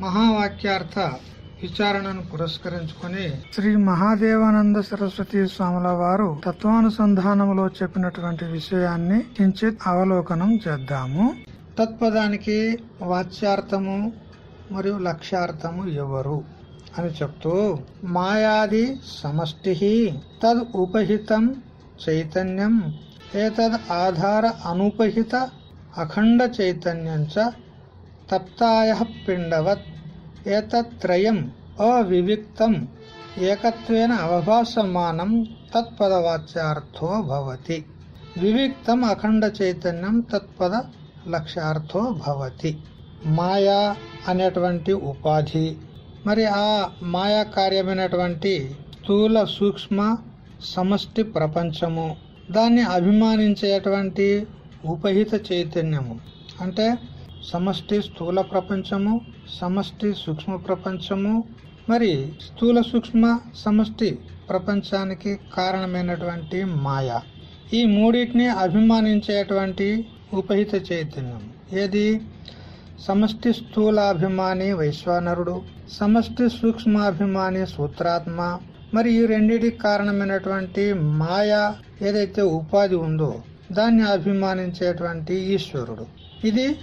మహావాక్యార్థ విచారణను పురస్కరించుకొని శ్రీ మహాదేవానంద సరస్వతి స్వాముల వారు తత్వానుసంధానములో చెప్పినటువంటి విషయాన్ని కించిత్ అవలోకనం చేద్దాము. తత్పదానికి వాచ్యార్థము మరియు లక్ష్యార్థము ఎవరు అని చెప్తూ మాయాది సమష్టి తద్ ఉపహితం చైతన్యం ఏతద్ ఆధార అనుపహిత అఖండ చైతన్యం చ తప్తాయ పిండవత్ ఏతత్రయం అవివిక్తం ఏకత్వేన అవభాసమానం తత్పదవాచ్యార్థో భవతి వివిక్తం అఖండ చైతన్యం తత్పద లక్ష్యార్థో భవతి మాయా అనేటువంటి ఉపాధి। మరి ఆ మాయా కార్యమైనటువంటి స్థూల సూక్ష్మ సమష్టి ప్రపంచము దాన్ని అభిమానించేటువంటి ఉపహిత చైతన్యము. అంటే సమష్టి స్థూల ప్రపంచము సమష్టి సూక్ష్మ ప్రపంచము మరి స్థూల సూక్ష్మ సమష్టి ప్రపంచానికి కారణమైనటువంటి మాయ. ఈ మూడింటిని అభిమానించేటువంటి ఉపహిత చైతన్యం. ఏది? సమష్టి స్థూలాభిమాని వైశ్వానరుడు సమష్టి సూక్ష్మాభిమాని సూత్రాత్మ. మరి ఈ రెండిటికి కారణమైనటువంటి మాయ ఏదైతే ఉపాధి ఉందో దాన్ని అభిమానించేటువంటి ఈశ్వరుడు. ఇది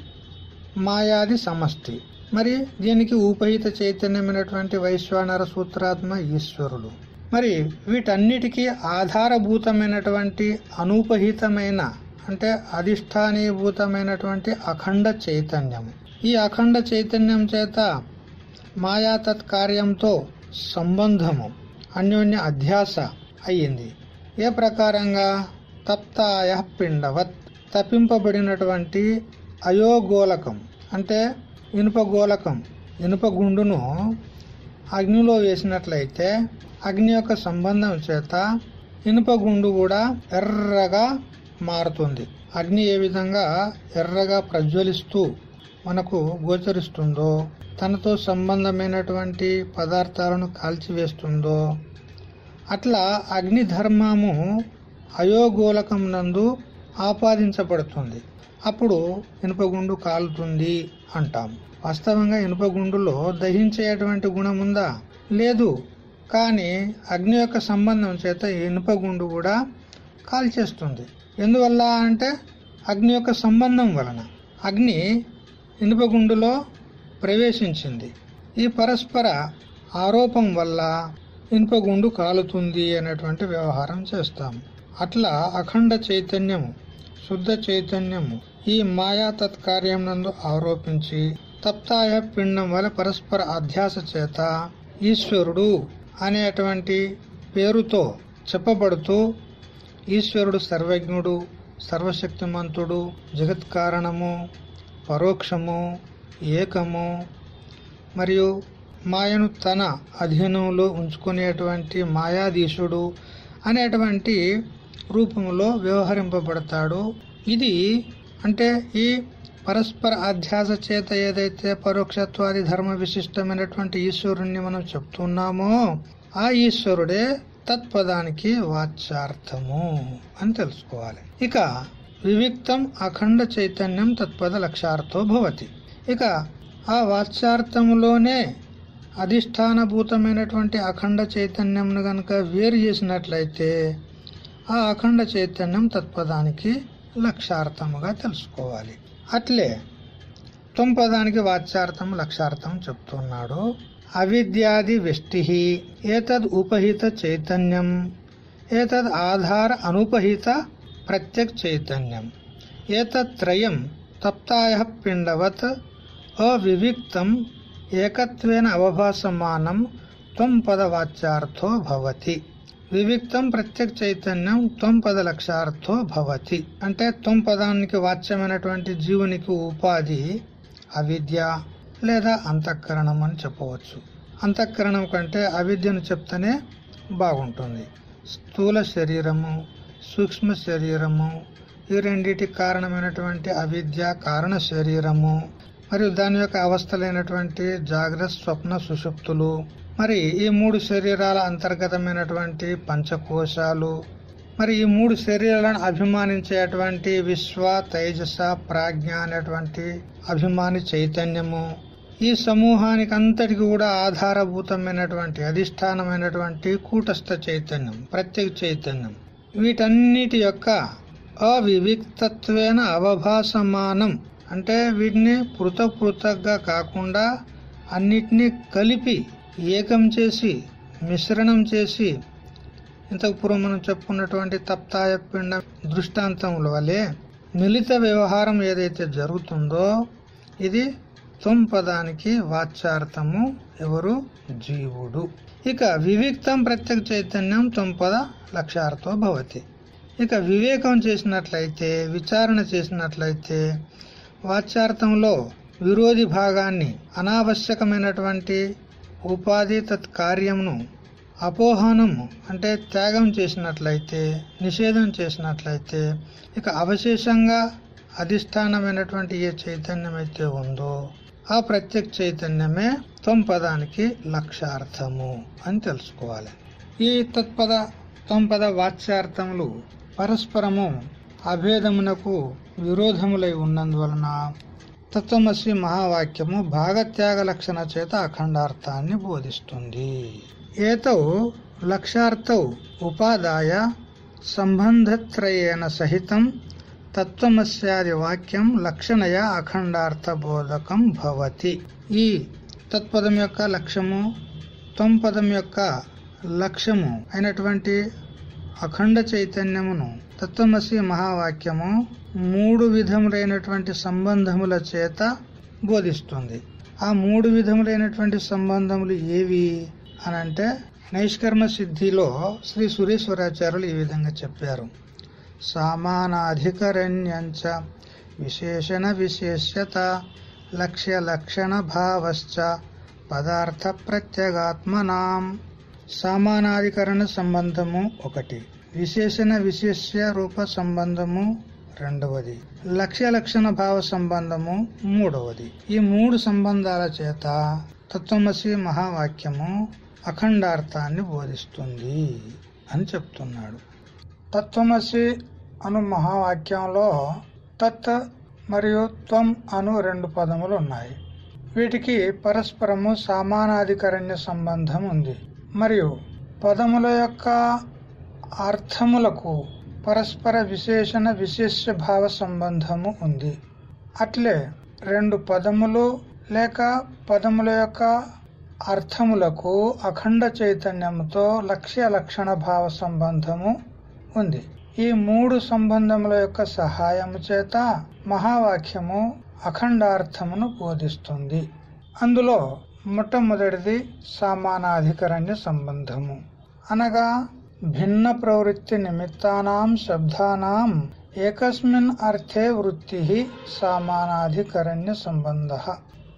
మాయాది సమష్టి. మరి దీనికి ఉపహిత చైతన్యమైనటువంటి వైశ్వానర సూత్రాత్మ ఈశ్వరుడు. మరి వీటన్నిటికీ ఆధారభూతమైనటువంటి అనుపహితమైన అంటే అధిష్టానీభూతమైనటువంటి అఖండ చైతన్యం. ఈ అఖండ చైతన్యం చేత మాయా తత్కార్యంతో సంబంధము అన్యోన్య అధ్యాస అయ్యింది. ఏ ప్రకారంగా? తప్తాయ పిండవత్ తప్పింపబడినటువంటి అయోగోలకం అంటే ఇనుప గోలకం ఇనుప గుండును అగ్నిలో వేసినట్లయితే అగ్ని యొక్క సంబంధం చేత ఇనుప గుండు కూడా ఎర్రగా మారుతుంది. అగ్ని ఏ విధంగా ఎర్రగా ప్రజ్వలిస్తూ మనకు గోచరిస్తుందో తనతో సంబంధమైనటువంటి పదార్థాలను కాల్చివేస్తుందో అట్లా అగ్ని ధర్మము అయోగోలకం నందు ఆపాదించబడుతుంది. అప్పుడు ఇనుపగుండు కాలుతుంది అంటాం. వాస్తవంగా ఇనుపగుండులో దహించేటువంటి గుణం ఉందా? లేదు. కానీ అగ్ని యొక్క సంబంధం చేత ఇనుపగుండు కూడా కాల్చేస్తుంది. ఎందువల్ల అంటే అగ్ని యొక్క సంబంధం వలన. అగ్ని ఇనుపగుండులో ప్రవేశించింది. ఈ పరస్పర ఆరోపం వల్ల ఇనుపగుండు కాలుతుంది అనేటువంటి వ్యవహారం చేస్తాం. అట్లా అఖండ చైతన్యము శుద్ధ చైతన్యము ఈ మాయా తత్కార్యం నందు ఆరోపించి తప్తాయ పిండం వల్ల పరస్పర అధ్యాస చేత ఈశ్వరుడు అనేటువంటి పేరుతో చెప్పబడుతూ ఈశ్వరుడు సర్వజ్ఞుడు సర్వశక్తిమంతుడు జగత్ కారణము పరోక్షము ఏకము మరియు మాయను తన అధీనంలో ఉంచుకునేటువంటి మాయాధీశుడు అనేటువంటి రూపంలో వ్యవహరింపబడతాడు. ఇది అంటే ఈ పరస్పర అధ్యాస చేత ఏదైతే పరోక్షత్వాది ధర్మ విశిష్టమైనటువంటి ఈశ్వరుణ్ణి మనం చెప్తున్నామో ఆ ఈశ్వరుడే తత్పదానికి వాచ్యార్థము అని తెలుసుకోవాలి. ఇక వివిక్తం అఖండ చైతన్యం తత్పద లక్ష్యార్థో భవతి. ఇక ఆ వాచ్యార్థములోనే అధిష్టానభూతమైనటువంటి అఖండ చైతన్యంను గనక వేరు చేసినట్లయితే ఆ అఖండ చైతన్యం తత్పదానికి లక్ష్యార్థముగా తెలుసుకోవాలి. అట్లే తుంపదానికి వాచ్యార్థం లక్ష్యార్థం చెప్తున్నాడు. అవిద్యాది వెష్టి ఏతద్ ఉపహిత చైతన్యం ఏతద్ ఆధార అనుపహిత ప్రత్యక్ చైతన్యం ఏతత్రయం తప్తాయ పిండవత్ అవివిక్తం ఏకత్వేన అవభాసమానం త్వం పదవాచ్యార్థో భవతి. వివిక్తం ప్రత్యక్ చైతన్యం త్వం పద లక్ష్యార్థో భవతి. అంటే త్వం పదానికి వాచ్యమైనటువంటి జీవునికి ఉపాధి అవిద్య లేదా అంతఃకరణం అని చెప్పవచ్చు. అంతఃకరణం కంటే అవిద్యను చెప్తేనే బాగుంటుంది. స్థూల శరీరము సూక్ష్మ శరీరము ఈ రెండిటి కారణమైనటువంటి అవిద్య కారణ శరీరము మరియు దాని యొక్క అవస్థలైనటువంటి జాగ్రత్త స్వప్న సుషుప్తులు మరి ఈ మూడు శరీరాల అంతర్గతమైనటువంటి పంచకోశాలు మరి ఈ మూడు శరీరాలను అభిమానించేటువంటి విశ్వ తేజస ప్రాజ్ఞ అనేటువంటి అభిమాని చైతన్యము ఈ సమూహానికి అంతటికి కూడా ఆధారభూతమైనటువంటి అధిష్టానమైనటువంటి కూటస్థ చైతన్యం ప్రత్యేక చైతన్యం. వీటన్నిటి యొక్క అవివిక్తత్వేన అవభాసమానం అంటే వీటిని పృథక్ పృథక్గా కాకుండా అన్నిటినీ కలిపి ఏకం చేసి మిశ్రణం చేసి ఇంతకు పూర్వం మనం చెప్పుకున్నటువంటి తప్తాయ పిండ దృష్టాంతముల వలె మిలిత వ్యవహారం ఏదైతే జరుగుతుందో ఇది త్వం పదానికి వాచ్యార్థము ఎవరు? జీవుడు. ఇక వివిక్తం ప్రత్యేక చైతన్యం త్వంపద లక్ష్యార్థో భవతి. ఇక వివేకం చేసినట్లయితే విచారణ చేసినట్లయితే వాచ్యార్థంలో విరోధి భాగాన్ని అనావశ్యకమైనటువంటి ఉపాధి తత్కార్యమును అపోహనము అంటే త్యాగం చేసినట్లయితే నిషేధం చేసినట్లయితే ఇక అవశేషంగా అధిష్టానమైనటువంటి ఏ చైతన్యం అయితే ఉందో ఆ ప్రత్యేక చైతన్యమే త్వం పదానికి లక్ష్యార్థము అని తెలుసుకోవాలి. ఈ తత్పద త్వంపద వాచ్యార్థములు పరస్పరము అభేదమునకు విరోధములై ఉన్నందువలన తత్వమసి మహావాక్యము భాగత్యాగ లక్షణ చేత అఖండార్థాన్ని బోధిస్తుంది. ఏతౌ లక్ష్యార్థౌ ఉపాదాయ సంబంధత్రయేణ సహితం తత్వమస్యాది వాక్యం లక్షణయ అఖండార్థ బోధకం భవతి. ఈ తత్పదం యొక్క లక్ష్యము త్వం పదం యొక్క లక్ష్యము అయినటువంటి అఖండ చైతన్యమును తత్వమసి మహావాక్యము మూడు విధములైనటువంటి సంబంధముల చేత బోధిస్తుంది. ఆ మూడు విధములైనటువంటి సంబంధములు ఏవి అనంటే నైష్కర్మ సిద్ధిలో శ్రీ సురేశ్వరాచార్యులు ఈ విధంగా చెప్పారు. సామానాధికరణ్యంచ విశేషణ విశేష్యత లక్ష్య లక్షణ భావశ్చ పదార్థ ప్రత్యేగాత్మనాం. సామానాధికరణ సంబంధము ఒకటి. విశేషణ విశేష్య రూప సంబంధము రెండవది. లక్ష్య లక్షణ భావ సంబంధము మూడవది. ఈ మూడు సంబంధాల చేత తత్వమసి మహావాక్యము అఖండార్థాన్ని బోధిస్తుంది అని చెప్తున్నాడు. తత్వమసి అను మహావాక్యంలో తత్ మరియు త్వం అను రెండు పదములు ఉన్నాయి. వీటికి పరస్పరము సమానాధికరణ్య సంబంధం ఉంది. మరియు పదముల యొక్క అర్థములకు పరస్పర విశేషణ విశేష భావ సంబంధము ఉంది. అట్లే రెండు పదములు లేక పదముల యొక్క అర్థములకు అఖండ చైతన్యముతో లక్ష్య లక్షణ భావ సంబంధము ఉంది. ఈ మూడు సంబంధముల యొక్క సహాయము చేత మహావాక్యము అఖండార్థమును బోధిస్తుంది. అందులో మొట్టమొదటిది సమానాధికరణ్య సంబంధము. అనగా భిన్న ప్రవృత్తి నిమిత్తానాం శబ్దానాం ఏకస్మిన్ అర్థే వృత్తి సమానాధికరణ్య సంబంధ.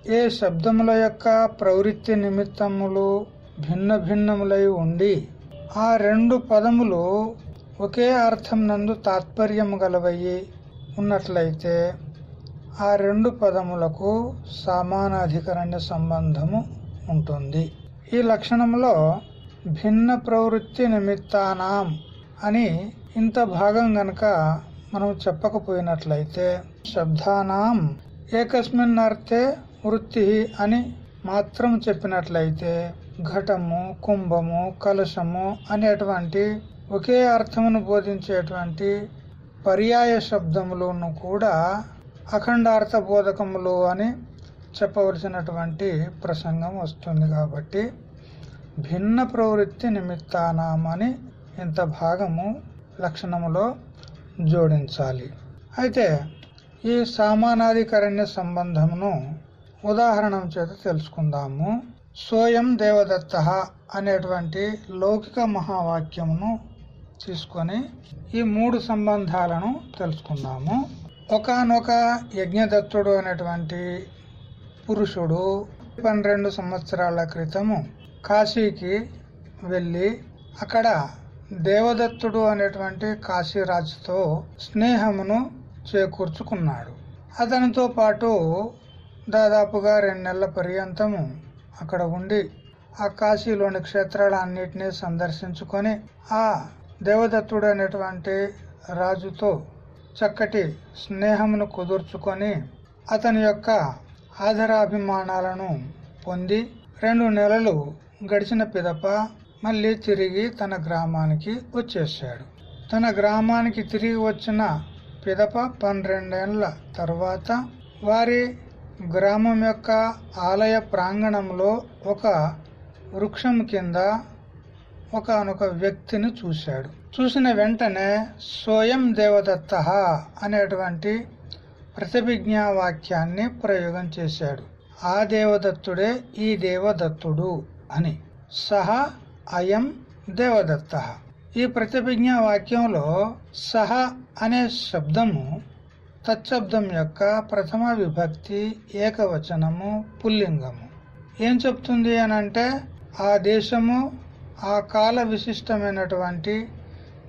ఏ శబ్దముల యొక్క ప్రవృత్తి నిమిత్తములు భిన్న భిన్నములై ఉండి ఆ రెండు పదములు ఒకే అర్థం నందు తాత్పర్యము గలవయ్యి ఉన్నట్లయితే ఆ రెండు పదములకు సమానాధికరణ్య సంబంధము ఉంటుంది. ఈ లక్షణంలో భిన్న ప్రవృత్తి నిమిత్తానాం అని ఇంత భాగం గనక మనం చెప్పకపోయినట్లయితే శబ్దానాం ఏకస్మిన్ అర్థే వృత్తి అని మాత్రం చెప్పినట్లయితే ఘటము కుంభము కలశము అనేటువంటి ఒకే అర్థమును బోధించేటువంటి పర్యాయ శబ్దములను కూడా అఖండార్థ బోధకములు అని చెప్పవలసినటువంటి ప్రసంగం వస్తుంది కాబట్టి భిన్న ప్రవృత్తి నిమిత్తానామని ఇంత భాగము లక్షణములో జోడించాలి. అయితే ఈ సామానాధికరణ్య సంబంధమును ఉదాహరణ చేత తెలుసుకుందాము. సోయం దేవదత్త అనేటువంటి లౌకిక మహావాక్యమును తీసుకొని ఈ మూడు సంబంధాలను తెలుసుకుందాము. ఒకనొక యజ్ఞదత్తుడు అనేటువంటి పురుషుడు పన్నెండు సంవత్సరాల క్రితము కాశీకి వెళ్ళి అక్కడ దేవదత్తుడు అనేటువంటి కాశీరాజుతో స్నేహమును చేకూర్చుకున్నాడు. అతనితో పాటు దాదాపుగా రెండు నెలల పర్యంతము అక్కడ ఉండి ఆ కాశీలోని క్షేత్రాలన్నిటినీ సందర్శించుకొని ఆ దేవదత్తుడు అనేటువంటి రాజుతో చక్కటి స్నేహమును కుదుర్చుకొని అతని యొక్క ఆదరాభిమానాలను పొంది రెండు నెలలు గడిచిన పిదప మళ్ళీ తిరిగి తన గ్రామానికి వచ్చేసాడు తన గ్రామానికి తిరిగి వచ్చిన పిదప పన్నెండేళ్ళ తర్వాత వారి గ్రామం యొక్క ఆలయ ప్రాంగణంలో ఒక వృక్షం కింద ఒకనొక వ్యక్తిని చూశాడు. చూసిన వెంటనే స్వయం దేవదత్త అనేటువంటి ప్రతిభిజ్ఞా వాక్యాన్ని ప్రయోగం చేశాడు. ఆ దేవదత్తుడే ఈ దేవదత్తుడు. అని. సహ అయం దేవదత్త. ఈ ప్రతిభిజ్ఞా వాక్యంలో సహ అనే శబ్దము తత్శబ్దం యొక్క ప్రథమ విభక్తి ఏకవచనము పుల్లింగము. ఏం చెప్తుంది అని అంటే ఆ దేశము ఆ కాల విశిష్టమైనటువంటి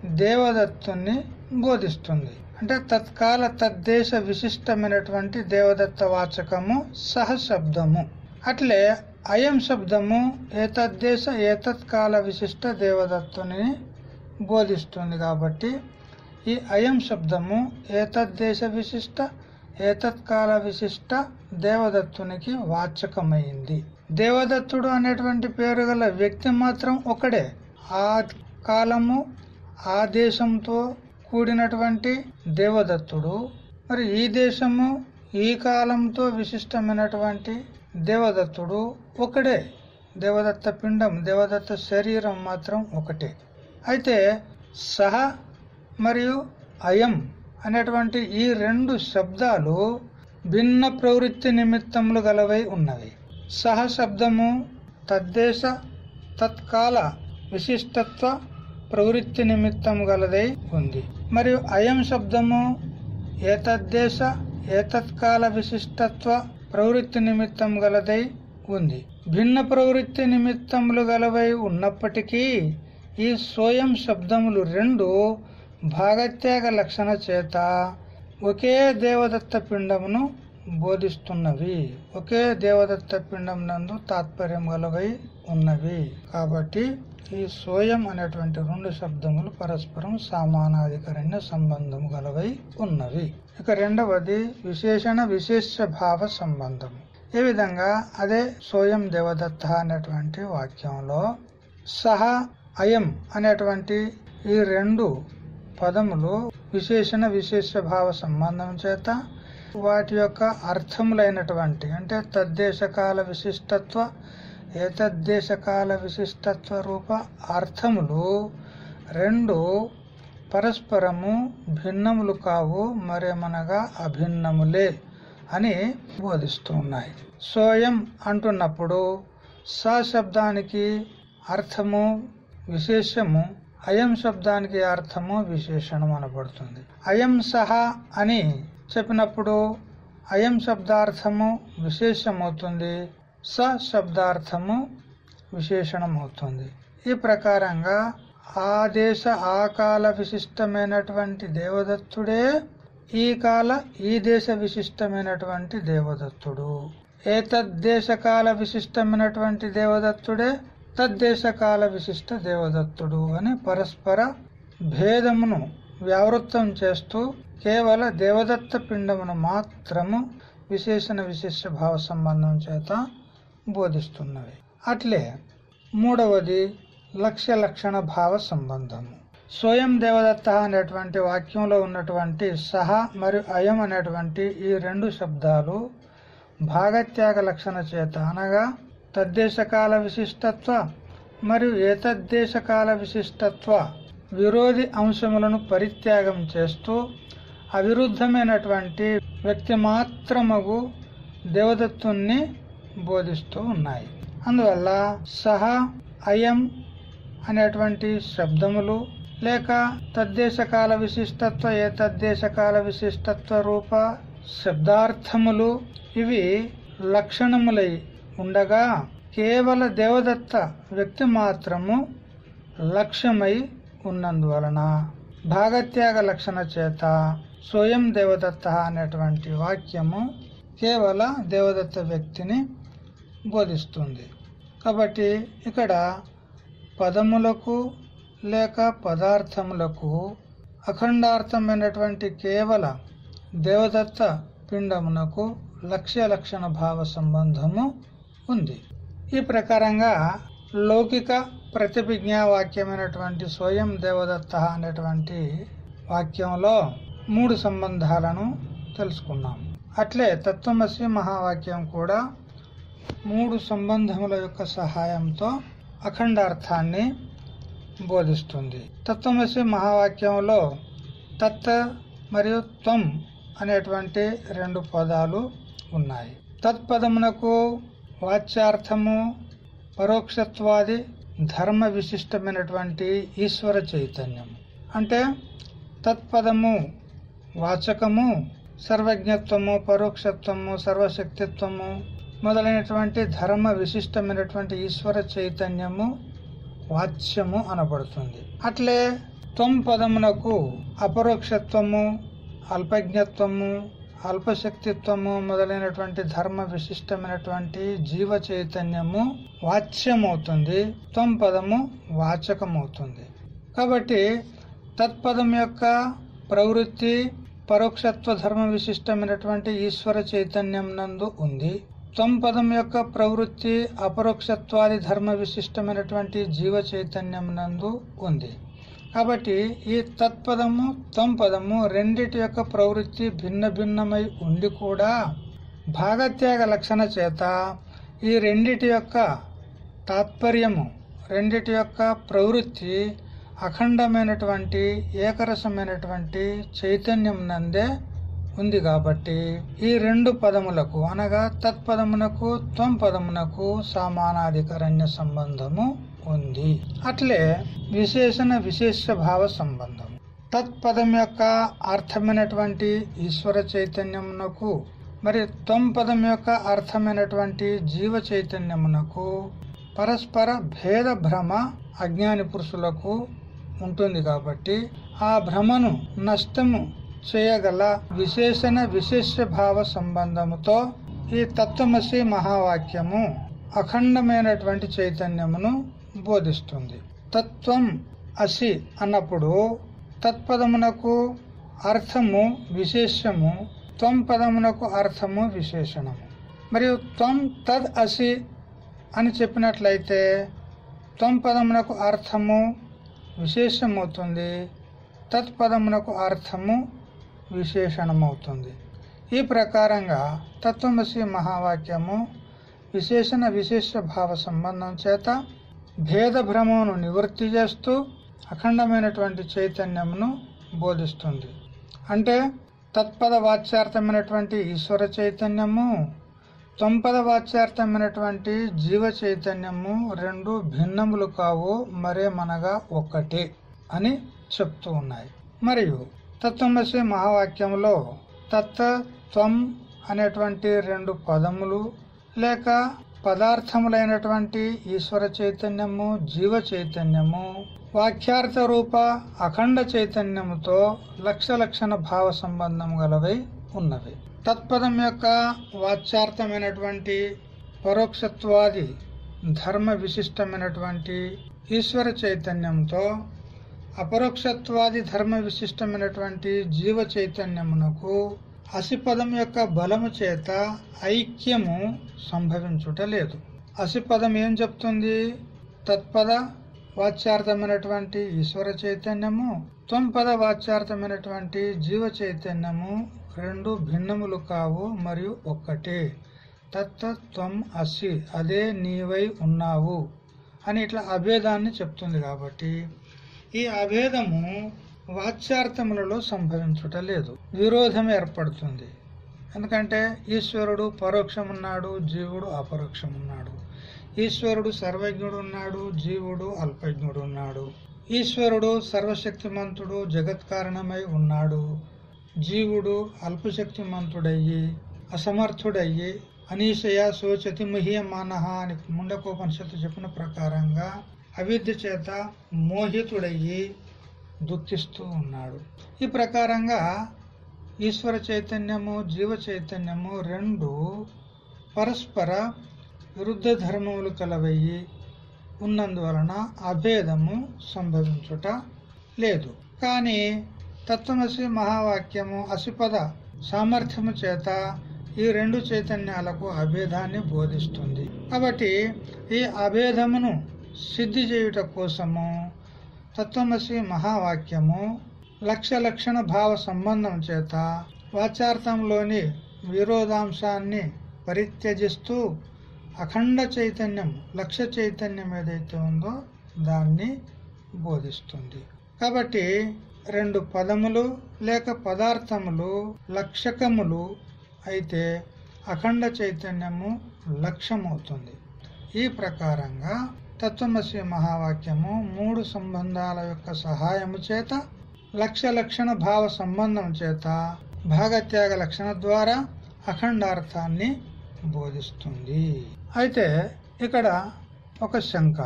దేవదత్తుని బోధిస్తుంది. అంటే తత్కాల తద్దేశ విశిష్టమైనటువంటి దేవదత్త వాచకము సహశబ్దము అట్లే అయం శబ్దము ఏతద్దేశ ఏతత్కాల విశిష్ట దేవదత్తుని బోధిస్తుంది కాబట్టి ఈ అయం శబ్దము ఏతద్దేశ విశిష్ట ఏతత్కాల విశిష్ట దేవదత్తునికి వాచకమైంది. దేవదత్తుడు అనేటువంటి పేరు గల వ్యక్తి మాత్రం ఒకడే. ఆ కాలము ఆ దేశంతో కూడినటువంటి దేవదత్తుడు. మరి ఈ దేశము ఈ కాలంతో విశిష్టమైనటువంటి దేవదత్తుడు ఒకడే. దేవదత్త పిండం దేవదత్త శరీరం మాత్రం ఒకటే. అయితే సహ మరియు అయం అనేటువంటి ఈ రెండు శబ్దాలు భిన్న ప్రవృత్తి నిమిత్తములు గలవై ఉన్నవి. సహ శబ్దము తద్దేశ తత్కాల విశిష్టత్వ ప్రవృత్తి నిమిత్తం గలదై ఉంది. మరియు అయం శబ్దము ఏతద్దేశ ఏతత్కాల విశిష్టత్వ ప్రవృత్తి నిమిత్తం గలదై ఉంది భిన్న ప్రవృత్తి నిమిత్తములు గలవై ఉన్నప్పటికీ ఈ స్వయం శబ్దములు రెండు భాగత్యాగ లక్షణ చేత ఒకే దేవదత్త పిండమును బోధిస్తున్నవి ఒకే దేవదత్త పిండం నందు తాత్పర్యం గలవై ఉన్నవి కాబట్టి ఈ సోయం అనేటువంటి రెండు శబ్దములు పరస్పరం సమానాధికరణ్య సంబంధము గలవై ఉన్నవి. ఇక రెండవది విశేషణ విశేష భావ సంబంధం ఈ విధంగా అదే సోయం దేవదత్త అనేటువంటి వాక్యంలో సహ అయం అనేటువంటి ఈ రెండు పదములు విశేషణ విశేష భావ సంబంధం చేత వాటి యొక్క అర్థములైనటువంటి అంటే తద్దేశకాల విశిష్టత్వ ఏతద్దేశకాల విశిష్టత్వ రూప అర్థములు రెండు పరస్పరము భిన్నములు కావు మరేమనగా అభిన్నములే అని బోధిస్తున్నాయి సోయం అంటున్నప్పుడు స శబ్దానికి అర్థము విశేషము అయం శబ్దానికి అర్థము విశేషణం అనబడుతుంది. అయం సహ అని చెప్పినప్పుడు అయం శబ్దార్థము విశేషమవుతుంది. స శబ్దార్థము విశేషణం అవుతుంది ఈ ప్రకారంగా ఆ దేశ ఆకాల విశిష్టమైనటువంటి దేవదత్తుడే ఈ కాల ఈ దేశ విశిష్టమైనటువంటి దేవదత్తుడు. ఏతద్దేశకాల విశిష్టమైనటువంటి దేవదత్తుడే? తద్దేశకాల విశిష్ట దేవదత్తుడు అని పరస్పర భేదమును వ్యావృత్తం చేస్తూ కేవల దేవదత్త పిండమును మాత్రము విశేషణ విశేష భావ సంబంధం చేత బోధిస్తున్నవి. అట్లే మూడవది లక్ష్య లక్షణ భావ సంబంధము. స్వయం దేవదత్త అనేటువంటి వాక్యంలో ఉన్నటువంటి సహ మరియు అయం అనేటువంటి ఈ రెండు శబ్దాలు భాగత్యాగ లక్షణ చేత అనగా తద్దేశకాల విశిష్టత్వ మరియు ఏతద్దేశకాల విశిష్టత్వ విరోధి అంశములను పరిత్యాగం చేస్తూ అవిరుద్ధమైనటువంటి వ్యక్తి మాత్రమగు దేవదత్తుణ్ణి బోధిస్తూ ఉన్నాయి. అందువల్ల సహ అయం అనేటువంటి శబ్దములు లేక తద్దేశకాల విశిష్టత్వ ఏ తద్దేశకాల విశిష్టత్వ రూప శబ్దార్థములు ఇవి లక్షణములై ఉండగా కేవల దేవదత్త వ్యక్తి మాత్రము లక్ష్యమై ఉన్నందువలన భాగత్యాగ లక్షణ చేత స్వయం దేవదత్త అనేటువంటి వాక్యము కేవల దేవదత్త వ్యక్తిని బోధిస్తుంది. కాబట్టి ఇక్కడ పదములకు లేక పదార్థములకు అఖండార్థమైనటువంటి కేవల దేవదత్త పిండమునకు లక్ష్య లక్షణ భావ సంబంధము ఉంది. ఈ ప్రకారంగా లౌకిక ప్రతిభిజ్ఞా వాక్యమైనటువంటి స్వయం దేవదత్త అనేటువంటి వాక్యంలో మూడు సంబంధాలను తెలుసుకున్నాం. అట్లే తత్వమసి మహావాక్యం కూడా మూడు సంబంధముల యొక్క సహాయంతో అఖండార్థాన్ని బోధిస్తుంది. తత్వమసి మహావాక్యంలో తత్ మరియు త్వం అనేటువంటి రెండు పదాలు ఉన్నాయి. తత్పదమునకు వాచ్యార్థము పరోక్షత్వాది ధర్మ విశిష్టమైనటువంటి ఈశ్వర చైతన్యం. అంటే తత్పదము వాచకము సర్వజ్ఞత్వము పరోక్షత్వము సర్వశక్తిత్వము మొదలైనటువంటి ధర్మ విశిష్టమైనటువంటి ఈశ్వర చైతన్యము వాచ్యము అనబడుతుంది. అట్లే త్వం పదమునకు అపరోక్షత్వము అల్పజ్ఞత్వము అల్పశక్తిత్వము మొదలైనటువంటి ధర్మ విశిష్టమైనటువంటి జీవ చైతన్యము వాచ్యమవుతుంది. త్వం పదము వాచకమవుతుంది. కాబట్టి తత్పదం యొక్క ప్రవృత్తి పరోక్షత్వ ధర్మ విశిష్టమైనటువంటి ఈశ్వర చైతన్యం నందు ఉంది. త్వం పదం యొక్క ప్రవృత్తి అపరోక్షత్వాది ధర్మ విశిష్టమైనటువంటి జీవ చైతన్యం నందు ఉంది. కాబట్టి ఈ తత్పదము త్వం పదము రెండిటి యొక్క ప్రవృత్తి భిన్న భిన్నమై ఉండి కూడా భాగత్యాగ లక్షణ చేత ఈ రెండిటి యొక్క తాత్పర్యము రెండిటి యొక్క ప్రవృత్తి అఖండమైనటువంటి ఏకరసమైనటువంటి చైతన్యం నందే ఉంది కాబట్టి ఈ రెండు పదములకు అనగా తత్పదమునకు త్వం పదమునకు సమానాధికరణ్య సంబంధము ఉంది. అట్లే విశేషణ విశేష భావ సంబంధం. తత్పదం యొక్క అర్థమైనటువంటి ఈశ్వర చైతన్యమునకు మరి త్వం పదం యొక్క అర్థమైనటువంటి జీవ చైతన్యమునకు పరస్పర భేద భ్రమ అజ్ఞాని పురుషులకు ఉంటుంది కాబట్టి ఆ భ్రమను నష్టము చేయగల విశేషణ విశేష భావ సంబంధముతో ఈ తత్వమసి మహావాక్యము అఖండమైనటువంటి చైతన్యమును బోధిస్తుంది. తత్వం అసి అన్నప్పుడు తత్పదమునకు అర్థము విశేషము త్వం పదమునకు అర్థము విశేషణము. మరియు త్వం తద్ అసి అని చెప్పినట్లయితే త్వం పదమునకు అర్థము విశేషమవుతుంది తత్పదమునకు అర్థము విశేషణమవుతుంది. ఈ ప్రకారంగా తత్వమసి మహావాక్యము విశేషణ విశేష భావ సంబంధం చేత భేదభ్రమను నివృత్తి చేస్తూ అఖండమైనటువంటి చైతన్యమును బోధిస్తుంది. అంటే తత్పద వాచ్యార్థమైనటువంటి ఈశ్వర చైతన్యము తొంపద వాచ్యార్థమైనటువంటి జీవ చైతన్యము రెండు భిన్నములు కావు మరేమనగా ఒక్కటి అని చెప్తూ ఉన్నాయి. మరియు తత్వమసి మహావాక్యంలో తత్వ త్వం అనేటువంటి రెండు పదములు లేక పదార్థములైనటువంటి ఈశ్వర చైతన్యము జీవ చైతన్యము వాక్యార్థ రూప అఖండ చైతన్యముతో లక్ష లక్షణ భావ సంబంధం గలవై ఉన్నవి. తత్పదం యొక్క వాచ్యార్థమైనటువంటి పరోక్షత్వాది ధర్మ విశిష్టమైనటువంటి ఈశ్వర చైతన్యంతో అపరోక్షత్వాది ధర్మ విశిష్టమైనటువంటి జీవ చైతన్యమునకు అసిపదం యొక్క బలము చేత ఐక్యము సంభవించుట లేదు. అసిపదం ఏం చెప్తుంది? తత్పద వాచ్యార్థమైనటువంటి ఈశ్వర చైతన్యము త్వంపద వాచ్యార్థమైనటువంటి జీవ చైతన్యము రెండు భిన్నములు కావు మరియు ఒక్కటే. తత్వం అసి అదే నీవై ఉన్నావు అని ఇట్లా అభేదాన్ని చెప్తుంది కాబట్టి ఈ అభేదము వాచ్యార్థములలో సంభవించుట లేదు. విరోధం ఏర్పడుతుంది. ఎందుకంటే ఈశ్వరుడు పరోక్షమున్నాడు జీవుడు అపరోక్షమున్నాడు. ఈశ్వరుడు సర్వజ్ఞుడు ఉన్నాడు జీవుడు అల్పజ్ఞుడు ఉన్నాడు ఈశ్వరుడు సర్వశక్తిమంతుడు జగత్ కారణమై ఉన్నాడు. జీవుడు అల్పశక్తిమంతుడయ్యి అసమర్థుడయ్యి అనీశయ శోచతి మహీయమానహ అని ముండకోపనిషత్తు చెప్పిన ప్రకారంగా అవిద్య చేత మోహితుడయ్యి దుఃఖిస్తూ ఉన్నాడు. ఈ ప్రకారంగా ఈశ్వర చైతన్యము జీవ చైతన్యము రెండు పరస్పర విరుద్ధ ధర్మములు కలవయ్యి ఉన్నందువలన అభేదము సంభవించుట లేదు. కానీ తత్వమసి మహావాక్యము అసిపద సామర్థ్యము చేత ఈ రెండు చైతన్యాలకు అభేదాన్ని బోధిస్తుంది. కాబట్టి ఈ అభేదమును సిద్ధి చేయుట కోసము తత్వమసి మహావాక్యము లక్ష లక్షణ భావ సంబంధం చేత వాచార్థంలోని విరోధాంశాన్ని పరిత్యజిస్తూ అఖండ చైతన్యం లక్ష చైతన్యం ఏదైతే ఉందో దాన్ని బోధిస్తుంది. కాబట్టి రెండు పదములు లేక పదార్థములు లక్షకములు అయితే అఖండ చైతన్యము లక్ష్యమవుతుంది. ఈ ప్రకారంగా తత్వమసి మహావాక్యము మూడు సంబంధాల యొక్క సహాయము చేత లక్ష లక్షణ భావ సంబంధం చేత భాగత్యాగ లక్షణ ద్వారా అఖండార్థాన్ని బోధిస్తుంది. అయితే ఇక్కడ ఒక శంక.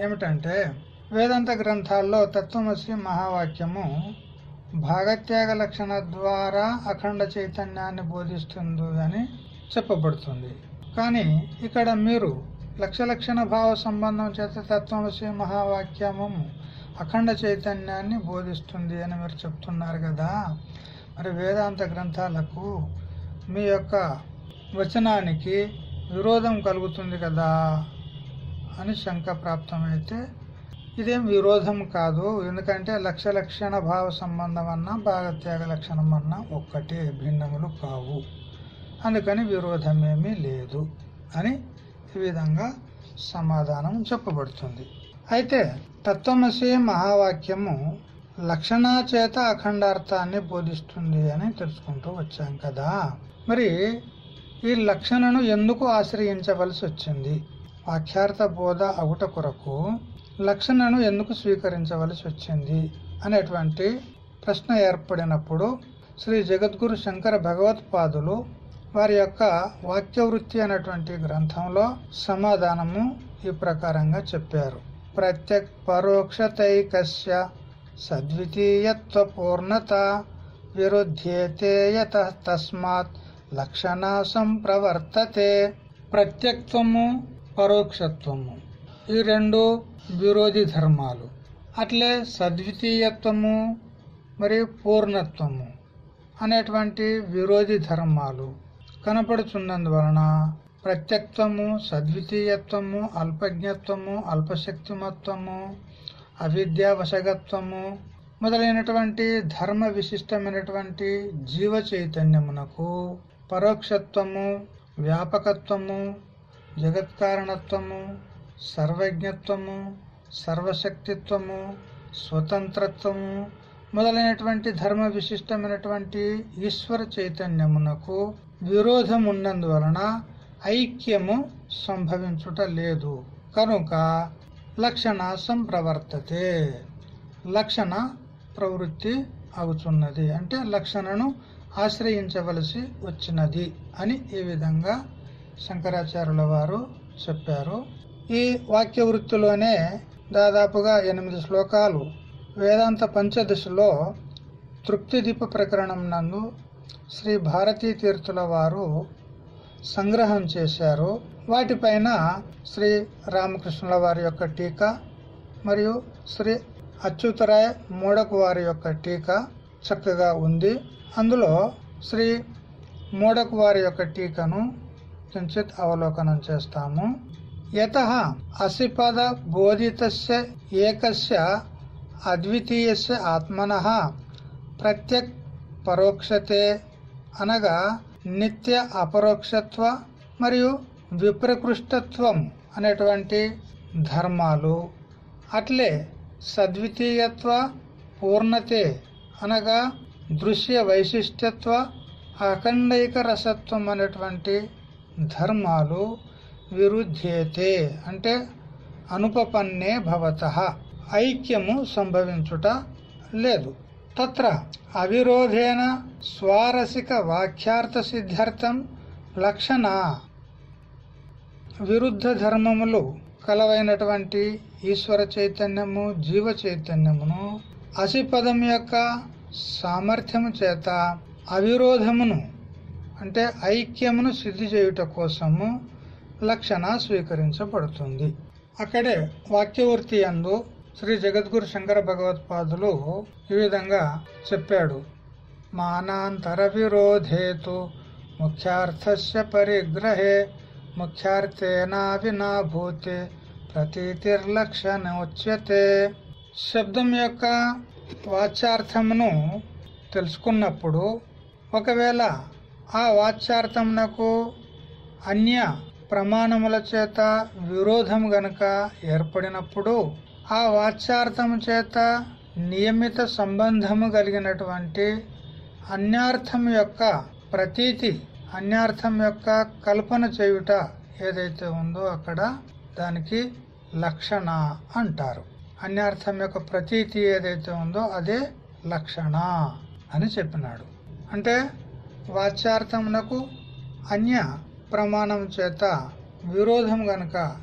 ఏమిటంటే వేదాంత గ్రంథాల్లో తత్వమసి మహావాక్యము భాగత్యాగ లక్షణ ద్వారా అఖండ చైతన్యాన్ని బోధిస్తుంది అని చెప్పబడుతుంది. కానీ ఇక్కడ మీరు లక్ష లక్షణ భావ సంబంధం చేత తత్వమసి మహావాక్యము అఖండ చైతన్యాన్ని బోధిస్తుంది అని మీరు చెప్తున్నారు కదా. మరి వేదాంత గ్రంథాలకు మీ యొక్క వచనానికి విరోధం కలుగుతుంది కదా అని శంక ప్రాప్తమైతే ఇదేం విరోధం కాదు. ఎందుకంటే లక్ష లక్షణ భావ సంబంధం అన్నా భాగత్యాగ లక్షణం అన్నా ఒక్కటే భిన్నములు కావు. అందుకని విరోధమేమీ లేదు అని ఈ విధంగా సమాధానం చెప్పబడుతుంది. అయితే తత్వమసి మహావాక్యము లక్షణా చేత అఖండార్థాన్ని బోధిస్తుంది అని తెలుసుకుంటూ వచ్చాం కదా. మరి ఈ లక్షణను ఎందుకు ఆశ్రయించవలసి వచ్చింది? వాక్యార్థ బోధ అవుట కొరకు లక్షణను ఎందుకు స్వీకరించవలసి వచ్చింది? అనేటువంటి ప్రశ్న ఏర్పడినప్పుడు శ్రీ జగద్గురు శంకర భగవత్పాదులు వారి యొక్క వాక్యవృత్తి అనేటువంటి గ్రంథంలో సమాధానము ఈ ప్రకారంగా చెప్పారు. ప్రత్యక్ పరోక్షతైకస్య సద్వితీయత్వ పూర్ణత విరుధ్యేతేయత తస్మాత్ లక్షణాసం ప్రవర్తతే ప్రత్యక్త్వము పరోక్షత్వము ఈ రెండు విరోధి ధర్మాలు. అట్లే సద్వితీయత్వము మరియు పూర్ణత్వము అనేటువంటి విరోధి ధర్మాలు. కనపడుచున్నందువలన ప్రత్యక్తము సద్వితీయత్వము అల్పజ్ఞత్వము అల్పశక్తిమత్వము అవిద్యావశగత్వము మొదలైనటువంటి ధర్మ విశిష్టమైనటువంటి జీవ చైతన్యమునకు పరోక్షత్వము వ్యాపకత్వము జగత్కారణత్వము సర్వజ్ఞత్వము సర్వశక్తిత్వము స్వతంత్రత్వము మొదలైనటువంటి ధర్మ విశిష్టమైనటువంటి ఈశ్వర చైతన్యమునకు విరోధం ఉన్నందువలన ఐక్యము సంభవించుట లేదు. కనుక లక్షణ సంప్రవర్తతే. లక్షణ ప్రవృత్తి అవుతున్నది అంటే లక్షణను ఆశ్రయించవలసి వచ్చినది అని ఈ విధంగా శంకరాచార్యుల వారు చెప్పారు. ఈ వాక్య వృత్తిలోనే దాదాపుగా ఎనిమిది శ్లోకాలు వేదాంత పంచదశలో తృప్తిదీప ప్రకరణం నందు శ్రీ భారతీ తీర్థుల వారు సంగ్రహం చేశారు. వాటిపైన శ్రీ రామకృష్ణుల వారి యొక్క టీకా మరియు శ్రీ అచ్యుతరాయ్ మూడకు వారి యొక్క టీకా చక్కగా ఉంది. అందులో శ్రీ మూడకు వారి యొక్క టీకను కించిత్ అవలోకనం చేస్తాము. యత అసిపద బోధితస్య ఏకస్య అద్వితీయస్య ఆత్మన ప్రత్యక్ పరోక్షతే అనగా నిత్య అపరోక్షత్వ మరియు విప్రకృష్టత్వం అనేటువంటి ధర్మాలు. అట్లే సద్వితీయత్వ పూర్ణతే అనగా దృశ్య వైశిష్ట్యత్వ అఖండైక రసత్వం అనేటువంటి ధర్మాలు విరుధ్యేతే అంటే అనుపపన్నే భవత. ఐక్యము సంభవించుట లేదు. తత్ర అవిరోధేన స్వారసిక వాక్యార్థ సిద్ధ్యర్థం లక్షణ. విరుద్ధ ధర్మములు కలవైనటువంటి ఈశ్వర చైతన్యము జీవ చైతన్యమును అసిపదం యొక్క సామర్థ్యము చేత అవిరోధమును అంటే ఐక్యమును సిద్ధి చేయుట కోసము లక్షణ స్వీకరించబడుతుంది. అక్కడే వాక్యవృత్తి అందు శ్రీ జగద్గురు శంకర భగవత్పాదులు ఈ విధంగా చెప్పాడు. మానాంతర విరోధేతు ముఖ్యార్థస్య పరిగ్రహే ముఖ్యార్థేనా వినా భూతే ప్రతీతిర్లక్షణోచ్యతే శబ్దం యొక్క వాచ్యార్థమును తెలుసుకున్నప్పుడు ఒకవేళ ఆ వాచ్యార్థమునకు అన్య ప్రమాణముల చేత విరోధం గనక ఏర్పడినప్పుడు ఆ వాచ్యార్థము చేత నియమిత సంబంధము కలిగినటువంటి అన్యార్థం యొక్క ప్రతీతి అన్యార్థం యొక్క కల్పన చేయుట ఏదైతే ఉందో అక్కడ దానికి లక్షణ అంటారు. అన్యార్థం యొక్క ప్రతీతి ఏదైతే ఉందో అదే లక్షణ అని చెప్పినాడు. అంటే వాచ్యార్థమునకు అన్య ప్రమాణం చేత విరోధం గనక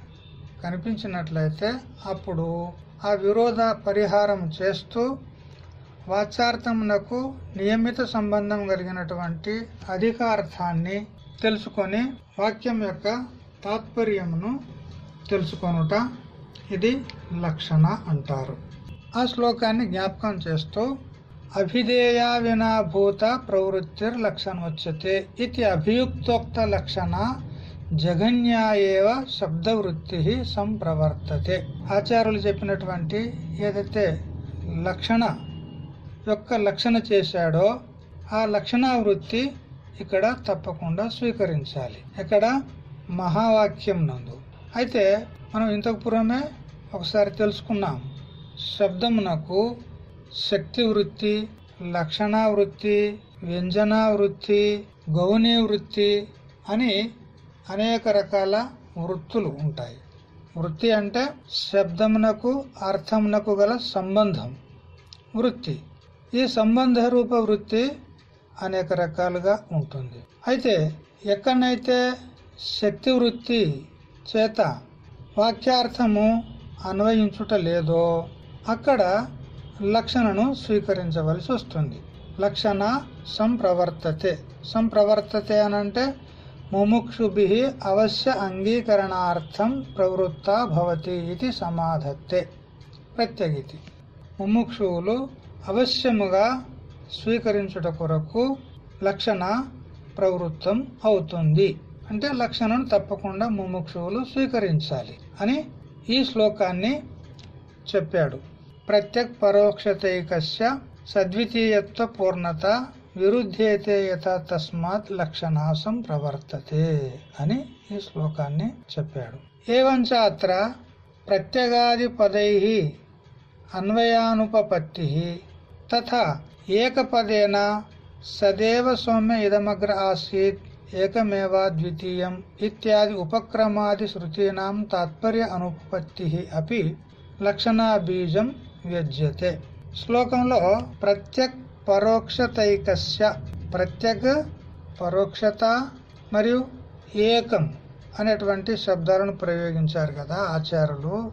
కనిపించినట్లయితే అప్పుడు ఆ విరోధ పరిహారం చేస్తూ వాచ్యార్థమునకు నియమిత సంబంధం కలిగినటువంటి అధికార్థాన్ని తెలుసుకొని వాక్యం యొక్క తాత్పర్యమును తెలుసుకొనుట ఇది లక్షణ అంటారు. ఆ శ్లోకాన్ని జ్ఞాపకం చేస్తూ అభిధేయ వినాభూత ప్రవృత్తిర్ లక్షణోచ్యతే ఇది అభియుక్తోక్త లక్షణ జగన్యాయేవ శబ్దవృత్తి సంప్రవర్తతే. ఆచార్యులు చెప్పినటువంటి ఏదైతే లక్షణ యొక్క లక్షణ చేశాడో ఆ లక్షణ వృత్తి ఇక్కడ తప్పకుండా స్వీకరించాలి. ఇక్కడ మహావాక్యం నందు. అయితే మనం ఇంతకు పూర్వమే ఒకసారి తెలుసుకున్నాం. శబ్దమునకు శక్తి వృత్తి లక్షణ వృత్తి వ్యంజనా వృత్తి గౌనీ వృత్తి అని అనేక రకాల వృత్తులు ఉంటాయి. వృత్తి అంటే శబ్దమునకు అర్థమునకు గల సంబంధం. వృత్తి. ఈ సంబంధ రూప వృత్తి అనేక రకాలుగా ఉంటుంది. అయితే ఎక్కడనైతే శక్తి వృత్తి చేత వాక్యార్థము అన్వయించుట లేదో అక్కడ లక్షణను స్వీకరించవలసి వస్తుంది. లక్షణ సంప్రవర్తతే. సంప్రవర్తతే అనంటే ముముక్షుభి అవశ్య అంగీకరణార్థం ప్రవృత్త భవతి ఇది సమాధత్తే ప్రత్యేగితి ముముక్షువులు అవశ్యముగా స్వీకరించుట కొరకు లక్షణ ప్రవృత్తం అవుతుంది। అంటే లక్షణను తప్పకుండా ముముక్షువులు స్వీకరించాలి అని ఈ శ్లోకాన్ని చెప్పాడు। ప్రత్యక్ పరోక్షతైకస్య సద్వితీయత్వ పూర్ణత విరుద్ధేతే యథ తస్మాత్ లక్షణాసం ప్రవర్తతే అని ఈ శ్లోకాన్ని చెప్పాడు. ఏవంచ అత్ర ప్రత్యగాది పదై అన్వయానుపపత్తి తథా ఏకపదేన సదేవ సౌమ్య ఇదమగ్ర ఆసీత్ ఏకమేవా ద్వితీయం ఇత్యాది ఉపక్రమాది శృతీనాం తాత్పర్య అనుపత్తి అపి లక్షణాబీజం వ్యజ్యతే. శ్లోకంలో ప్రత్యక్ పరోక్షతైకస్య ప్రత్యేక పరోక్షత మరియు ఏకం అనేటువంటి శబ్దాలను ప్రయోగించారు కదా ఆచార్యులు.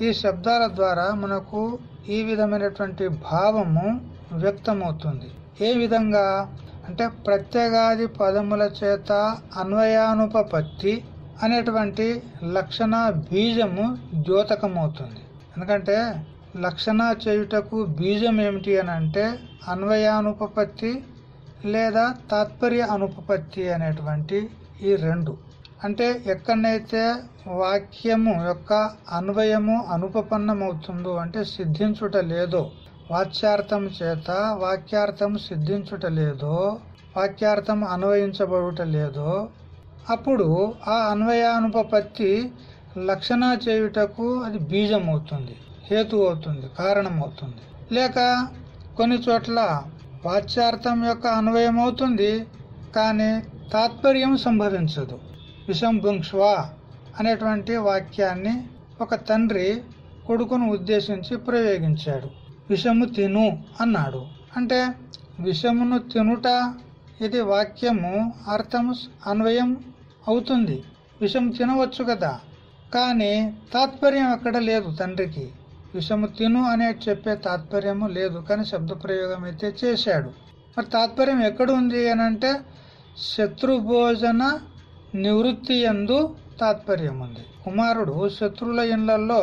ఈ శబ్దాల ద్వారా మనకు ఈ విధమైనటువంటి భావము వ్యక్తమవుతుంది. ఏ విధంగా? అంటే ప్రత్యేగాది పదముల చేత అన్వయానుపపత్తి అనేటువంటి లక్షణ బీజము ద్యోతకమవుతుంది. ఎందుకంటే లక్షణ చేయుటకు బీజం ఏమిటి అని అంటే అన్వయానుపపత్తి లేదా తాత్పర్య అనుపపత్తి అనేటువంటి ఈ రెండు. అంటే ఎక్కడనైతే వాక్యము యొక్క అన్వయము అనుపపన్నమవుతుందో అంటే సిద్ధించుట లేదో వాచ్యార్థం చేత వాక్యార్థం సిద్ధించుట లేదో వాక్యార్థం అన్వయించబడుట లేదో అప్పుడు ఆ అన్వయానుపపత్తి లక్షణ చేయుటకు అది బీజం అవుతుంది హేతు అవుతుంది కారణం అవుతుంది లేక కొన్ని చోట్ల వాచ్యార్థం యొక్క అన్వయం అవుతుంది కానీ తాత్పర్యం సంభవించదు. విషంభుంక్ష్వా అనేటువంటి వాక్యాన్ని ఒక తండ్రి కొడుకును ఉద్దేశించి ప్రయోగించాడు. విషము తిను అన్నాడు. అంటే విషమును తినుట ఇది వాక్యము అర్థము అన్వయం అవుతుంది. విషం తినవచ్చు కదా. కానీ తాత్పర్యం అక్కడ లేదు తండ్రికి. విషము తిను అనే చెప్పే తాత్పర్యము లేదు కానీ శబ్ద ప్రయోగం అయితే చేశాడు. మరి తాత్పర్యం ఎక్కడ ఉంది అని అంటే శత్రుభోజన నివృత్తి ఎందు తాత్పర్యం ఉంది. కుమారుడు శత్రువుల ఇళ్ళలో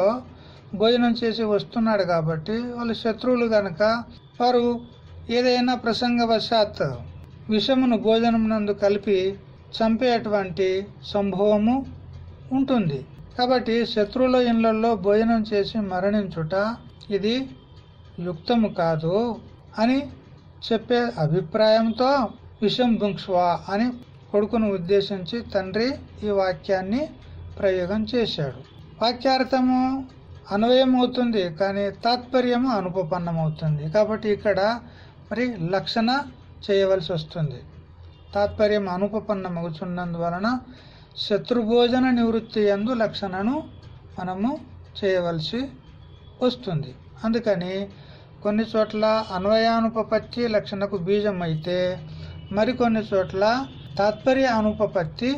భోజనం చేసి వస్తున్నాడు కాబట్టి వాళ్ళు శత్రువులు గనక వారు ఏదైనా ప్రసంగవశాత్ విషమును భోజనం నందు కలిపి చంపేటువంటి సంభవము ఉంటుంది. కాబట్టి శత్రువుల ఇళ్ళలో భోజనం చేసి మరణించుట ఇది యుక్తము కాదు అని చెప్పే అభిప్రాయంతో విషం భుంక్ష్వా అని కొడుకును ఉద్దేశించి తండ్రి ఈ వాక్యాన్ని ప్రయోగం చేశాడు. వాక్యార్థము అన్వయం అవుతుంది కానీ తాత్పర్యము అనుపపన్నమవుతుంది. కాబట్టి ఇక్కడ మరి లక్షణ చేయవలసి వస్తుంది. తాత్పర్యం అనుపపన్నమవుతున్నందువలన శత్రుభోజన నివృత్తి ఎందు లక్షణను మనము చేయవలసి వస్తుంది. అందుకని కొన్ని చోట్ల అన్వయానుపపత్తి లక్షణకు బీజం అయితే మరికొన్ని చోట్ల తాత్పర్య అనుపపత్తి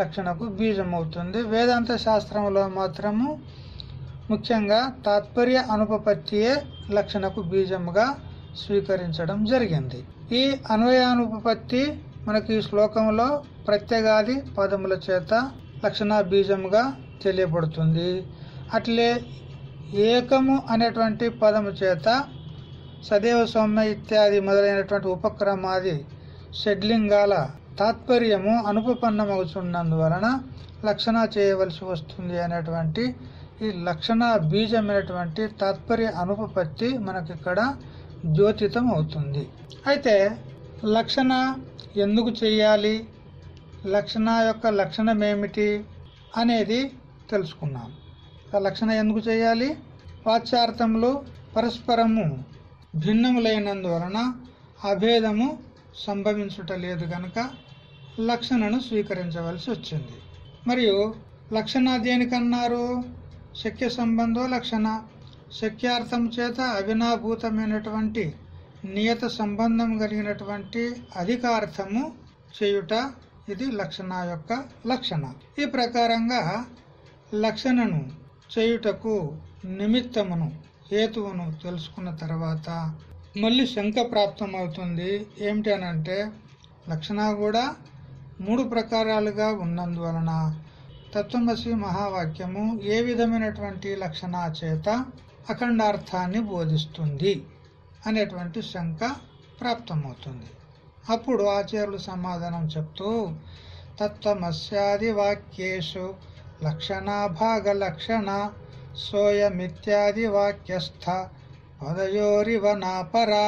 లక్షణకు బీజం అవుతుంది వేదాంత శాస్త్రంలో మాత్రము ముఖ్యంగా తాత్పర్య అనుపపత్తియే లక్షణకు బీజముగా స్వీకరించడం జరిగింది. ఈ అన్వయానుపపత్తి మనకి ఈ శ్లోకంలో ప్రత్యేగాది పదముల చేత లక్షణ బీజముగా తెలియబడుతుంది. అట్లే ఏకము అనేటువంటి పదము చేత సదేవ సౌమ్య ఇత్యాది మొదలైనటువంటి ఉపక్రమాది షడ్లింగాల తాత్పర్యము అనుపపన్నమవుతున్నందువలన లక్షణ చేయవలసి వస్తుంది అనేటువంటి ఈ లక్షణ బీజమైనటువంటి తాత్పర్య అనుపపత్తి మనకిక్కడ జ్యోతితం అవుతుంది అయితే లక్షణ ఎందుకు చేయాలి? లక్షణ యొక్క లక్షణం ఏమిటి అనేది తెలుసుకున్నాం. ఆ లక్షణ ఎందుకు చేయాలి? వాచ్యార్థములు పరస్పరము భిన్నములైనందువలన అభేదము సంభవించుట లేదు గనక లక్షణను స్వీకరించవలసి వచ్చింది. మరియు లక్షణ దేనికన్నారు? శక్య సంబంధో లక్షణ. శక్యార్థం చేత అవినాభూతమైనటువంటి నియత సంబంధం కలిగినటువంటి అధికార్థము చేయుట ఇది లక్షణ యొక్క లక్షణ. ఈ ప్రకారంగా లక్షణను చేయుటకు నిమిత్తమును హేతువును తెలుసుకున్న తర్వాత మళ్ళీ శంక ప్రాప్తమవుతుంది. ఏమిటి అనంటే లక్షణ కూడా మూడు ప్రకారాలుగా ఉన్నందువలన తత్వమసి మహావాక్యము ఏ విధమైనటువంటి లక్షణ చేత అఖండార్థాన్ని బోధిస్తుంది అనేటువంటి శంక ప్రాప్తమవుతుంది. అప్పుడు ఆచార్యులు సమాధానం చెప్తూ తత్వమస్యాది వాక్యేషు లక్షణాభాగ లక్షణ సోయమిత్యాది వాక్యస్థ పదయోరివ నాపరా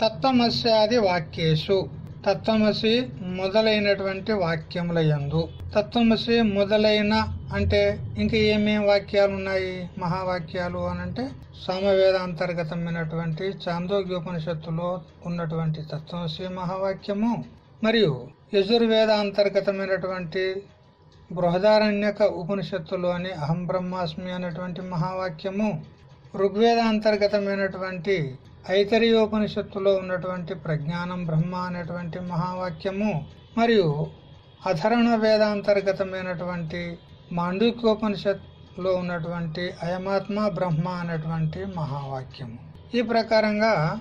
తత్వమస్యాది వాక్యేషు తత్వమసి మొదలైనటువంటి వాక్యముల యందు తత్వమసి మొదలైన అంటే ఇంకా ఏమేం వాక్యాలు ఉన్నాయి మహావాక్యాలు అని అంటే సామవేదాంతర్గతమైనటువంటి చాందోగ్యోపనిషత్తులో ఉన్నటువంటి తత్వమసి మహావాక్యము. మరియు యజుర్వేద అంతర్గతమైనటువంటి బృహదారణ్యక ఉపనిషత్తులోని అహం బ్రహ్మాస్మి అనేటువంటి మహావాక్యము. ఋగ్వేద అంతర్గతమైనటువంటి ఐతరియోపనిషత్తులో ఉన్నటువంటి ప్రజ్ఞానం బ్రహ్మ అనేటువంటి మహావాక్యము మరియు అధరణ వేదాంతర్గతమైనటువంటి మాండూక్యోపనిషత్తులో ఉన్నటువంటి అయమాత్మ బ్రహ్మ అనేటువంటి మహావాక్యము. ఈ ప్రకారంగా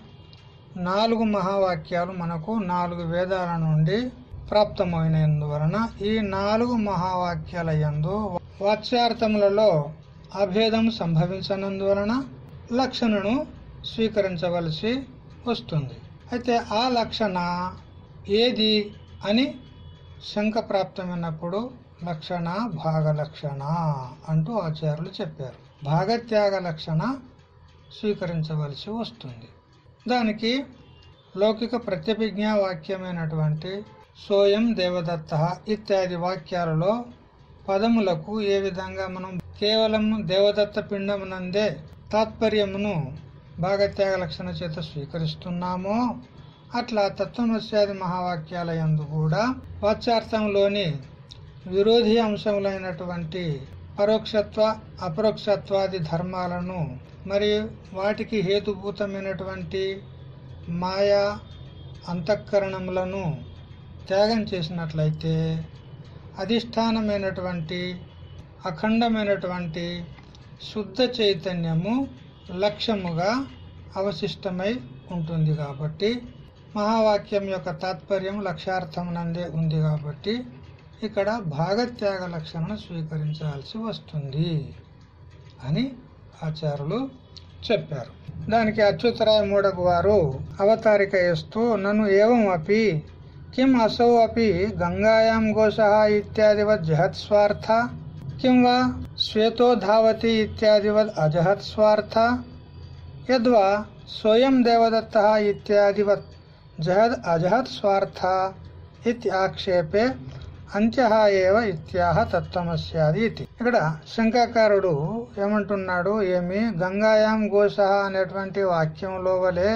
నాలుగు మహావాక్యాలు మనకు నాలుగు వేదాల నుండి ప్రాప్తమైనందువలన ఈ నాలుగు మహావాక్యాల యందు వాచ్యార్థములలో అభేదం సంభవించనందువలన లక్షణను స్వీకరించవలసి వస్తుంది. అయితే ఆ లక్షణ ఏది అని శంఖ ప్రాప్తమైనప్పుడు లక్షణ భాగ లక్షణ అంటూ ఆచార్యులు చెప్పారు. భాగత్యాగ లక్షణ స్వీకరించవలసి వస్తుంది. దానికి లౌకిక ప్రత్యభిజ్ఞా వాక్యమైనటువంటి సోయం దేవదత్త ఇత్యాది వాక్యాలలో పదములకు ఏ విధంగా మనం కేవలం దేవదత్త పిండమునందే తాత్పర్యమును భాగత్యాగ లక్షణ చేత స్వీకరిస్తున్నామో అట్లా తత్వమస్యాది మహావాక్యాల ఎందు కూడా వాచ్యార్థంలోని విరోధి అంశములైనటువంటి పరోక్షత్వ అపరోక్షత్వాది ధర్మాలను మరియు వాటికి హేతుభూతమైనటువంటి మాయా అంతఃకరణములను త్యాగం చేసినట్లయితే అధిష్టానమైనటువంటి అఖండమైనటువంటి శుద్ధ చైతన్యము లక్ష్యముగా అవశిష్టమై ఉంటుంది కాబట్టి మహావాక్యం యొక్క తాత్పర్యం లక్ష్యార్థమునందే ఉంది కాబట్టి ఇక్కడ భాగత్యాగ లక్షణను స్వీకరించాల్సి వస్తుంది అని ఆచార్యులు చెప్పారు. దానికి అచ్యుతరాయ మూడకు వారు అవతారిక ఇస్తూ నన్ను ఏవం అపి కిం అసౌ అపి గంగాయాం ఘోష ఇత్యాదివత్ జహత్ స్వార్థ కిం వా శ్వేతో ధావతి ఇత్యాదివత్ అజహత్ స్వార్థ యద్వా స్వయం దేవదత్త ఇత్యాదివత్ జహద్ అజహత్ స్వార్థ ఇత్యాక్షేపే అంత్య ఏవ ఇత్యాహ తత్వమస్యాది ఇది ఇక్కడ శంకాకారుడు ఏమంటున్నాడు? ఏమి? గంగాయాం ఘోష అనేటువంటి వాక్యంలో వలె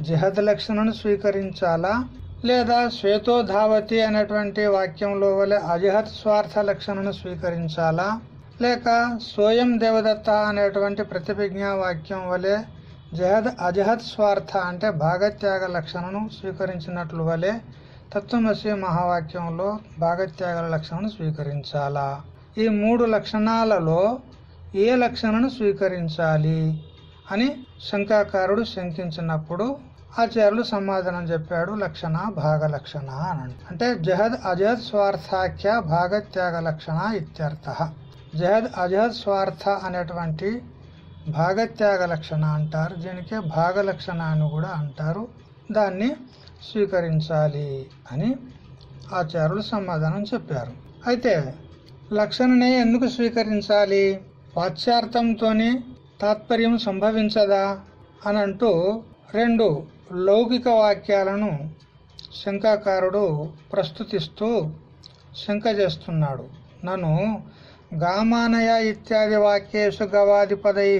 జహద్ లక్షణను స్వీకరించాలా? లేదా శ్వేతో ధావతి అనేటువంటి వాక్యంలో వలె అజహత్ స్వార్థ లక్షణను స్వీకరించాలా? లేక స్వయం దేవదత్త అనేటువంటి ప్రతిభిజ్ఞా వాక్యం వలె జహద్ అజహత్ స్వార్థ అంటే భాగత్యాగ లక్షణను స్వీకరించినట్లు వలె తత్వమసి మహావాక్యంలో భాగత్యాగల లక్షణను స్వీకరించాలా? ఈ మూడు లక్షణాలలో ఏ లక్షణను స్వీకరించాలి అని శంకాకారుడు శంకించినప్పుడు ఆచార్యులు సమాధానం చెప్పాడు లక్షణ భాగ లక్షణ అని. అంటే జహద్ అజహద్ స్వార్థాఖ్య భాగత్యాగ లక్షణ ఇత్యర్థ. జహద్ అజహద్ స్వార్థ అనేటువంటి భాగత్యాగ లక్షణ అంటారు. దీనికే భాగ లక్షణ అని కూడా అంటారు. దాన్ని స్వీకరించాలి అని ఆచార్యులు సమాధానం చెప్పారు. అయితే లక్షణనే ఎందుకు స్వీకరించాలి? వాచ్యార్థంతోనే తాత్పర్యం సంభవించదా? అనంటూ రెండు లౌకిక వాక్యాలను శంకాకారుడు ప్రస్తుతిస్తూ శంక చేస్తున్నాడు. నన్ను గామానయ ఇత్యాది వాక్యేషు గవాదిపదై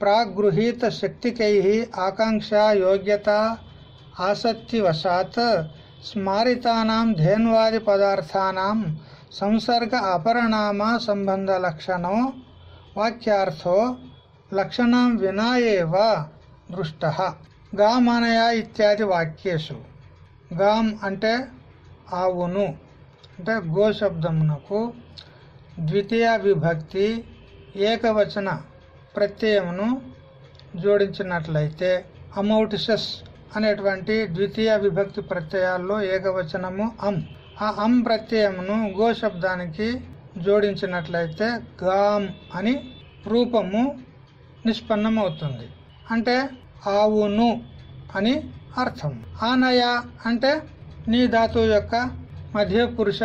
ప్రాగృహీత శక్తికై ఆకాంక్ష యోగ్యత ఆసక్తివశాత్ స్మారితానాం ధేన్వాది పదార్థానాం సంసర్గ అపరనామ సంబంధ లక్షణం వాక్యార్థో లక్షణం వినా ఏవ దృష్ట గామానయ ఇత్యాది వాక్యేషు గామ్ అంటే ఆవును అంటే గోశబ్దమునకు ద్వితీయ విభక్తి ఏకవచన ప్రత్యయమును జోడించినట్లయితే అమౌటిసస్ అనేటువంటి ద్వితీయ విభక్తి ప్రత్యయాల్లో ఏకవచనము అం. ఆ అం ప్రత్యయమును గో శబ్దానికి జోడించినట్లయితే గామ్ అని రూపము నిష్పన్నమవుతుంది. అంటే ఆవును అని అర్థం. ఆనయ అంటే నీ ధాతువు యొక్క మధ్య పురుష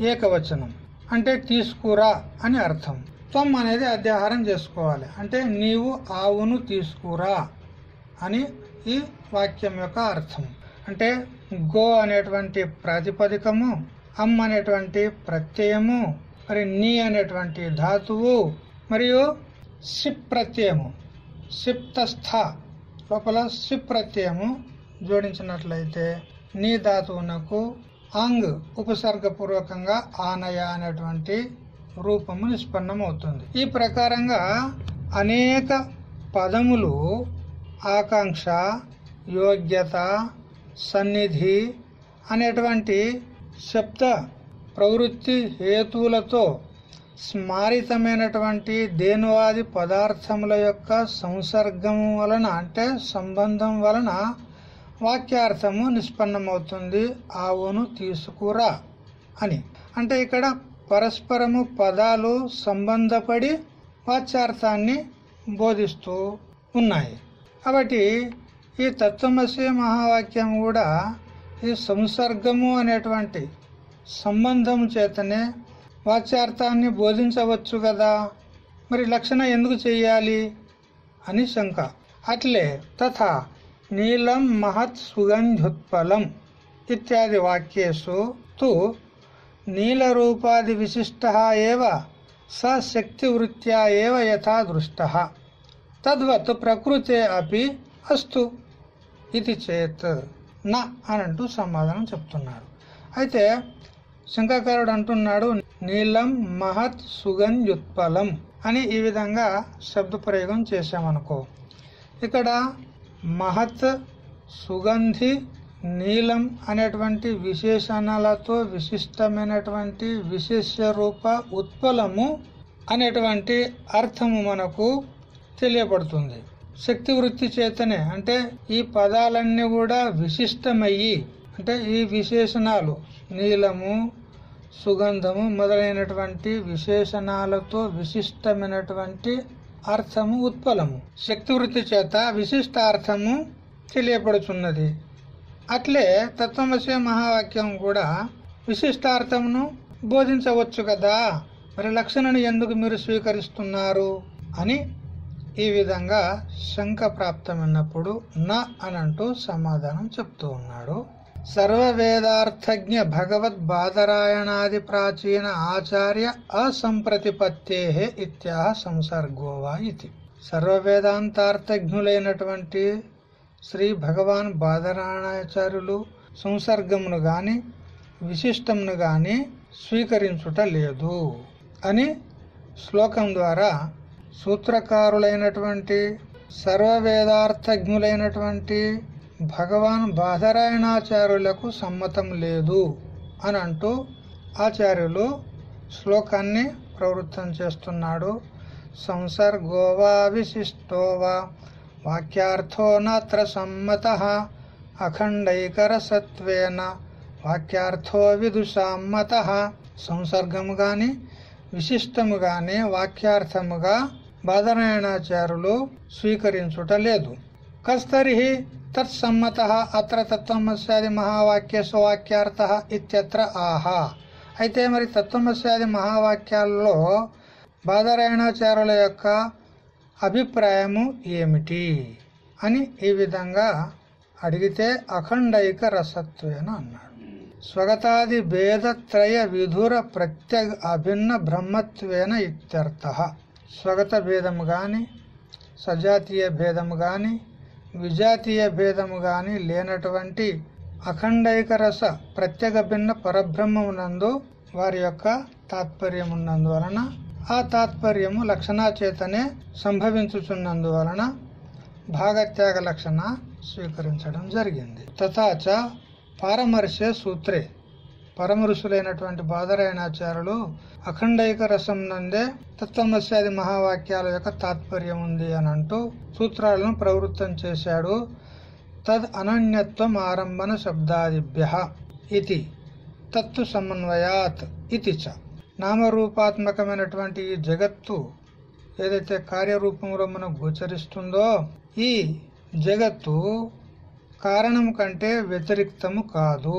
ఏకవచనం. అంటే తీసుకురా అని అర్థం. త్వం అనేది అధ్యాహారం చేసుకోవాలి. అంటే నీవు ఆవును తీసుకురా అని ఈ వాక్యం యొక్క అర్థం. అంటే గో అనేటువంటి ప్రాతిపదికము అమ్ అనేటువంటి ప్రత్యయము మరి నీ అనేటువంటి ధాతువు మరియు సిప్ ప్రత్యయము. సిప్తస్థ లోపల సిప్ ప్రత్యయము జోడించినట్లయితే నీ ధాతువునకు అంగ్ ఉపసర్గపూర్వకంగా ఆనయ అనేటువంటి రూపము నిష్పన్నమవుతుంది. ఈ ప్రకారంగా అనేక పదములు ఆకాంక్ష యోగ్యత సన్నిధి అనేటువంటి శబ్ద ప్రవృత్తి హేతువులతో స్మారితమైనటువంటి దేనువాది పదార్థముల యొక్క సంసర్గము వలన అంటే సంబంధం వలన వాక్యార్థము నిష్పన్నమవుతుంది. ఆవును తీసుకురా అని. అంటే ఇక్కడ పరస్పరము పదాలు సంబంధపడి వాచ్యార్థాన్ని బోధిస్తూ ఉన్నాయి. కాబట్టి ఈ తత్వమసి మహావాక్యం కూడా ఈ సంసర్గము అనేటువంటి సంబంధం చేతనే వాచ్యార్థాన్ని బోధించవచ్చు కదా. మరి లక్షణ ఎందుకు చేయాలి? అని శంక. అట్లే తథా నీలం మహత్ సుగంధ్యుత్పలం ఇత్యాది వాక్యేషు తు నీలరూపాది విశిష్ట ఏవ స శక్తివృత్యా ఏవ యథా దృష్ట. తద్వత్ ప్రకృతే అపి అస్తు. ఇది చేత్ నా అని అంటూ సమాధానం చెప్తున్నాడు అయితే శంకాకారుడు అంటున్నాడు నీలం మహత్ సుగంధ్యుత్పలం అని ఈ విధంగా శబ్ద ప్రయోగం చేశామనుకో. ఇక్కడ మహత్ సుగంధి నీలం అనేటువంటి విశేషణాలతో విశిష్టమైనటువంటి విశేష రూప ఉత్పలము అనేటువంటి అర్థము మనకు తెలియబడుతుంది శక్తి వృత్తి చేతనే అంటే ఈ పదాలన్నీ కూడా విశిష్టమయ్యి అంటే ఈ విశేషణాలు నీలము సుగంధము మొదలైనటువంటి విశేషణాలతో విశిష్టమైనటువంటి అర్థము ఉత్పలము. శక్తి వృత్తి చేత విశిష్టార్థము తెలియపడుచున్నది. అట్లే తత్వమసే మహావాక్యం కూడా విశిష్టార్థమును బోధించవచ్చు కదా? మరి లక్షణను ఎందుకు మీరు స్వీకరిస్తున్నారు? అని ఈ విధంగా శంక ప్రాప్తమైనప్పుడు నా అనంటూ సమాధానం చెప్తూ ఉన్నాడు. సర్వవేదార్థజ్ఞ భగవద్ బాదరాయణాది ప్రాచీన ఆచార్య అసంప్రతిపత్తే ఇత్యాహ సంసర్గోవా ఇది. సర్వవేదాంతార్థజ్ఞులైనటువంటి శ్రీ భగవాన్ బాదరాయణాచార్యులు సంసర్గమును గాని విశిష్టమును గాని స్వీకరించుట లేదు అని శ్లోకం ద్వారా సూత్రకారులైనటువంటి సర్వవేదార్థజ్ఞులైనటువంటి భగవాన్ బాధరాయణాచార్యులకు సమ్మతం లేదు అని అంటూ ఆచార్యులు శ్లోకాన్ని ప్రవృత్తం చేస్తున్నాడు. సంసర్గోవా విశిష్టోవా వాక్యార్థో నాత్ర సమ్మత అఖండైకరసత్వేన వాక్యార్థో విదుషామ్మత సంసర్గము గాని విశిష్టము గాని వాక్యార్థముగా బాధనాయణాచారులు స్వీకరించుట లేదు. కస్తరి తత్సమ్మత అత్ర తత్వమస్యాది మహావాక్య స్వవాక్యార్థ ఇత్యత్ర ఆహా అయితే మరి తత్వమస్యాది మహావాక్యాల్లో బాధరాయణాచారుల యొక్క అభిప్రాయము ఏమిటి అని ఈ విధంగా అడిగితే అఖండైక రసత్వేన అన్నాడు. స్వగతాది భేదత్రయ విధుర ప్రత్యగ అభిన్న బ్రహ్మత్వేన ఇత్యర్థ. స్వగత భేదము గాని సజాతీయ భేదము గాని విజాతీయ భేదము గాని లేనటువంటి అఖండైకరస ప్రత్యేక భిన్న పరబ్రహ్మమునందు వారి యొక్క తాత్పర్యమున్నందువలన ఆ తాత్పర్యము లక్షణాచేతనే సంభవించుచున్నందువలన భాగత్యాగ లక్షణ స్వీకరించడం జరిగింది. తథాచ పారమర్శే సూత్రే. పరమరుషులైనటువంటి బాదరాయణాచార్యులు అఖండైక రసం నందే తత్వమస్యాది మహావాక్యాల యొక్క తాత్పర్యం ఉంది అని అంటూ సూత్రాలను ప్రవృత్తం చేశాడు. తద్ అనన్యత్వం ఆరంభన శబ్దాదిభ్య ఇది తత్తు సమన్వయాత్ ఇది చ. నామరూపాత్మకమైనటువంటి ఈ జగత్తు ఏదైతే కార్యరూపంలో మనకు గోచరిస్తుందో ఈ జగత్తు కారణం కంటే వ్యతిరిక్తము కాదు.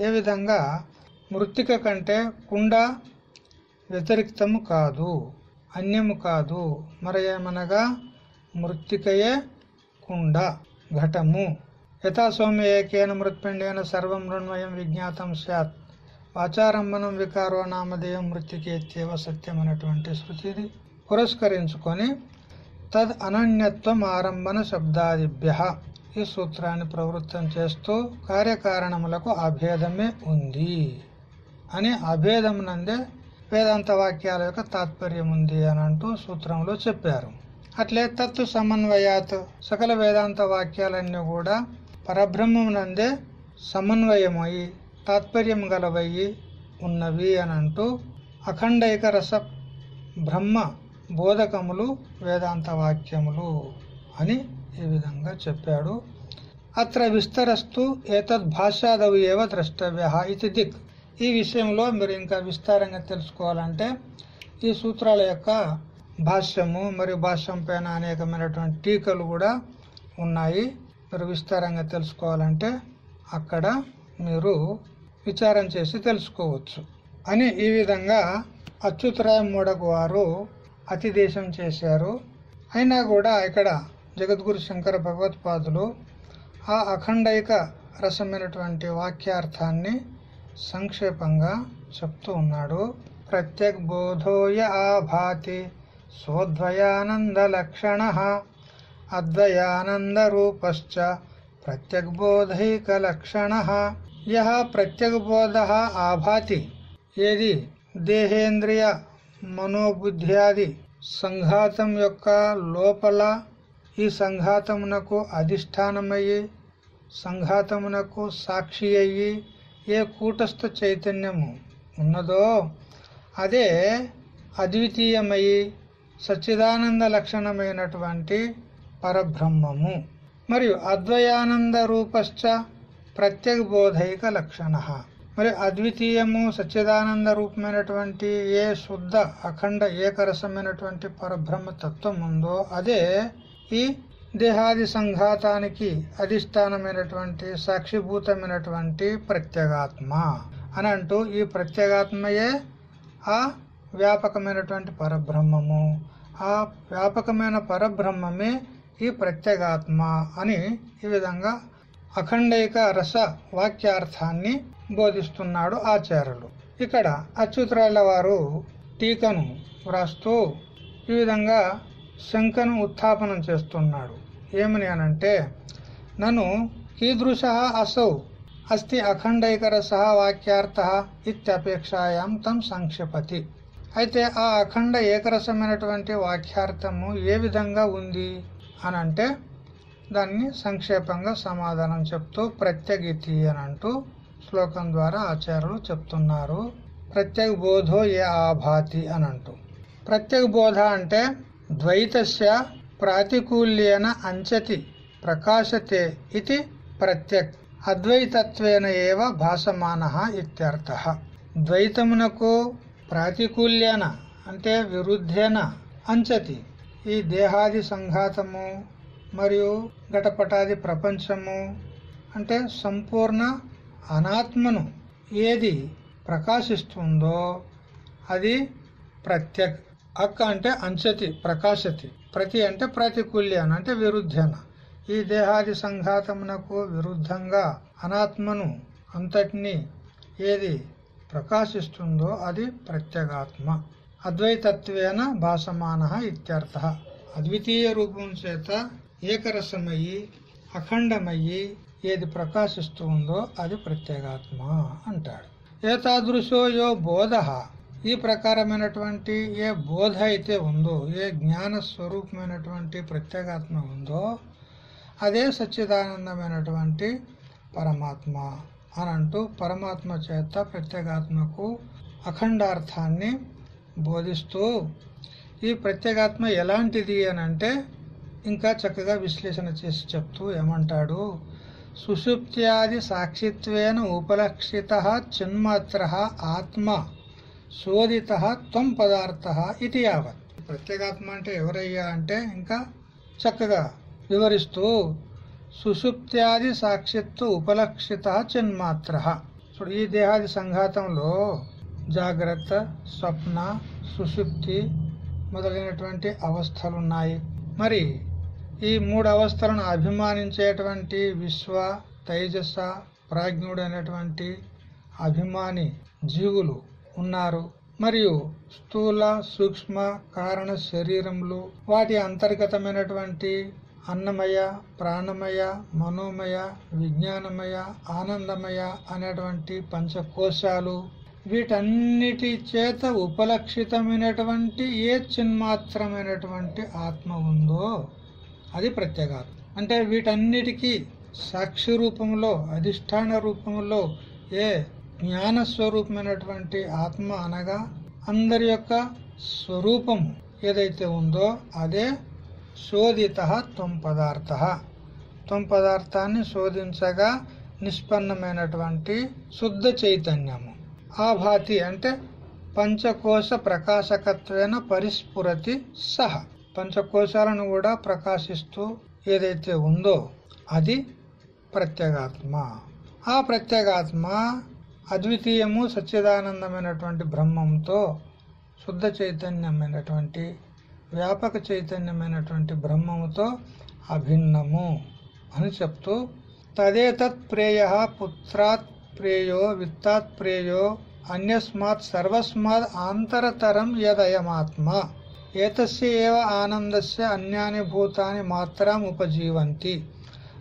ఏ విధంగా మృత్తిక కంటే కుండ వ్యతిరిక్తము కాదు అన్యము కాదు. మరి ఏమనగా మృత్తికయే కుండ ఘటము. యథా ఏకేన మృత్పిండేన సర్వం మృణ్మయం విజ్ఞాతం స్యాత్. వాచారంభనం వికారో నామధేయం మృతికేత్యేవ సత్యం అనేటువంటి శృతిని పురస్కరించుకొని తద్ అనన్యత్వం ఆరంభన శబ్దాదిభ్య ఈ సూత్రాన్ని ప్రవృత్తం చేస్తూ కార్యకారణములకు అభేదమే ఉంది. అని అభేదం నందే వేదాంత వాక్యాల యొక్క తాత్పర్యం ఉంది అని అంటూ సూత్రంలో చెప్పారు. అట్లే తత్తు సమన్వయాత్ సకల వేదాంత వాక్యాలన్నీ కూడా పరబ్రహ్మం నందే సమన్వయమై తాత్పర్యం గలవయ్యి ఉన్నవి అని అంటూ అఖండైక రస బ్రహ్మ బోధకములు వేదాంత వాక్యములు అని ఈ విధంగా చెప్పాడు. అత్ర విస్తరస్తు ఏతద్ భాష్యాదవు ఏవ ద్రష్టవ్య ఇది దిక్. ఈ విషయంలో మీరు ఇంకా విస్తారంగా తెలుసుకోవాలంటే ఈ సూత్రాల యొక్క భాష్యము మరియు భాష్యం పైన అనేకమైనటువంటి టీకలు కూడా ఉన్నాయి. మీరు విస్తారంగా తెలుసుకోవాలంటే అక్కడ మీరు విచారం చేసి తెలుసుకోవచ్చు. అని ఈ విధంగా అచ్యుతరాయ మూడకు వారు అతిదేశం చేశారు. అయినా కూడా ఇక్కడ జగద్గురు శంకర భగవత్పాదులు ఆ అఖండైక రసమైనటువంటి వాక్యార్థాన్ని సంక్షేపంగా చెప్తూ ఉన్నాడు. ప్రత్యక్ బోధోయ ఆభాతి సోద్వయానంద లక్షణ అద్వయానంద రూపశ్చ ప్రత్యక్ బోధైక లక్షణ యహ ప్రత్యక్ బోధ ఆభాతి ఏది? దేహేంద్రియ మనోబుద్ధ్యాది సంఘాతం యొక్క లోపల ఈ సంఘాతమునకు అధిష్టానమయ్యి సంఘాతమునకు సాక్షి అయ్యి ఏ కూటస్థ చైతన్యము ఉన్నదో అదే అద్వితీయమయి సచ్చిదానంద లక్షణమైనటువంటి పరబ్రహ్మము. మరియు అద్వయానంద రూపశ్చ ప్రత్యేక బోధైక లక్షణ. మరి అద్వితీయము సచ్చిదానంద రూపమైనటువంటి ఏ శుద్ధ అఖండ ఏకరసమైనటువంటి పరబ్రహ్మ తత్వం ఉందో అదే ఈ దేహాది సంఘాతానికి అధిష్టానమైనటువంటి సాక్షిభూతమైనటువంటి ప్రత్యేగాత్మ అని అంటూ ఈ ప్రత్యేగాత్మయే ఆ వ్యాపకమైనటువంటి పరబ్రహ్మము. ఆ వ్యాపకమైన పరబ్రహ్మమే ఈ ప్రత్యేగాత్మ అని ఈ విధంగా అఖండైక రస వాక్యార్థాన్ని బోధిస్తున్నాడు ఆచార్యులు. ఇక్కడ అచ్యుతరాయల వారు టీకను వ్రాస్తూ ఈ విధంగా శంకను ఉత్థాపనం చేస్తున్నాడు. ఏమని అనంటే నన్ను కీదృశ అసౌ అస్తి అఖండైకరస వాక్యార్థ ఇత్యపేక్షాయాం తం సంక్షిపతి. అయితే ఆ అఖండ ఏకరసమైనటువంటి వాక్యార్థము ఏ విధంగా ఉంది అనంటే దాన్ని సంక్షేపంగా సమాధానం చెప్తూ ప్రత్యగితి అనంటూ శ్లోకం ద్వారా ఆచార్యులు చెప్తున్నారు. ప్రత్యేక బోధో ఏ ఆభాతి అనంటూ. ప్రత్యేక బోధ అంటే ద్వైతస్య ప్రాతికూల్యేన అంచతి ప్రకాశతే ఇది ప్రత్యక్. అద్వైతత్వేన ఏవ భాసమాన ఇత్యర్థ. ద్వైతమునకు ప్రాతికూల్యన అంటే విరుద్ధేన అంచతి. ఈ దేహాది సంఘాతము మరియు ఘటపటాది ప్రపంచము అంటే సంపూర్ణ అనాత్మను ఏది ప్రకాశిస్తుందో అది ప్రత్యక్. అక్క అంటే అంచతి ప్రకాశతి. ప్రతి అంటే ప్రతికూల్యాన అంటే విరుద్ధన. ఈ దేహాది సంఘాతమునకు విరుద్ధంగా అనాత్మను అంతటిని ఏది ప్రకాశిస్తుందో అది ప్రత్యేగాత్మ. అద్వైతత్వేన భాసమాన ఇత్యర్థ. అద్వితీయ రూపం చేత ఏకరసమయ్యి అఖండమయ్యి ఏది ప్రకాశిస్తూ ఉందో అది ప్రత్యేగాత్మ అంటాడు. ఏతాదృశో యో బోధ. ఈ ప్రకారమైనటువంటి ఏ బోధ అయితే ఉందో ఏ జ్ఞాన స్వరూపమైనటువంటి ప్రత్యేగాత్మ ఉందో అదే సచ్చిదానందమైనటువంటి పరమాత్మ అని అంటూ పరమాత్మ చేత ప్రత్యేగాత్మకు అఖండార్థాన్ని బోధిస్తూ ఈ ప్రత్యేగాత్మ ఎలాంటిది అని అంటే ఇంకా చక్కగా విశ్లేషణ చేసి చెప్తూ ఏమంటాడు? సుషుప్త్యాది సాక్షిత్వేన ఉపలక్షిత చిన్మాత్ర ఆత్మ శోధిత త్వం పదార్థ ఇది యావత్. ప్రత్యేగాత్మ అంటే ఎవరయ్యా అంటే ఇంకా చక్కగా వివరిస్తూ సుషుప్త్యాది సాక్షిత్వ ఉపలక్షిత చిన్మాత్ర. ఇప్పుడు ఈ దేహాది సంఘాతంలో జాగ్రత్త స్వప్న సుషుప్తి మొదలైనటువంటి అవస్థలున్నాయి. మరి ఈ మూడు అవస్థలను అభిమానించేటువంటి విశ్వ తైజస ప్రాజ్ఞుడైనటువంటి అభిమాని జీవులు ఉన్నారు. మరియు స్థూల సూక్ష్మ కారణ శరీరములు వాటి అంతర్గతమైనటువంటి అన్నమయ ప్రాణమయ మనోమయ విజ్ఞానమయ ఆనందమయ అనేటువంటి పంచకోశాలు వీటన్నిటి చేత ఉపలక్షితమైనటువంటి ఏ చిన్మాత్రమైనటువంటి ఆత్మ ఉందో అది ప్రత్యేగాత్మ. అంటే వీటన్నిటికీ సాక్షి రూపంలో అధిష్టాన రూపంలో ఏ జ్ఞాన స్వరూపమైనటువంటి ఆత్మ అనగా అందరి యొక్క స్వరూపము ఏదైతే ఉందో అదే శోధిత త్వం పదార్థ. త్వం పదార్థాన్ని శోధించగా నిష్పన్నమైనటువంటి శుద్ధ చైతన్యము. ఆభాతి అంటే పంచకోశ ప్రకాశకత్వేన పరిస్ఫురతి సహ. పంచకోశాలను కూడా ప్రకాశిస్తూ ఏదైతే ఉందో అది ప్రత్యేగాత్మ. ఆ ప్రత్యేగాత్మ అద్వితీయము సచ్చిదానందమైనటువంటి బ్రహ్మంతో శుద్ధ చైతన్యమైనటువంటి వ్యాపక చైతన్యమైనటువంటి బ్రహ్మముతో అభిన్నము అని చెప్తూ తదేతత్ ప్రేయ పుత్రాత్ ప్రేయో విత్తాత్ ప్రేయో అన్యస్మాత్ సర్వస్మాత్ ఆంతరతరం యదయమాత్మ. ఏతస్య ఏవ ఆనందస్య అన్యాని భూతాని మాత్రం ఉపజీవంతి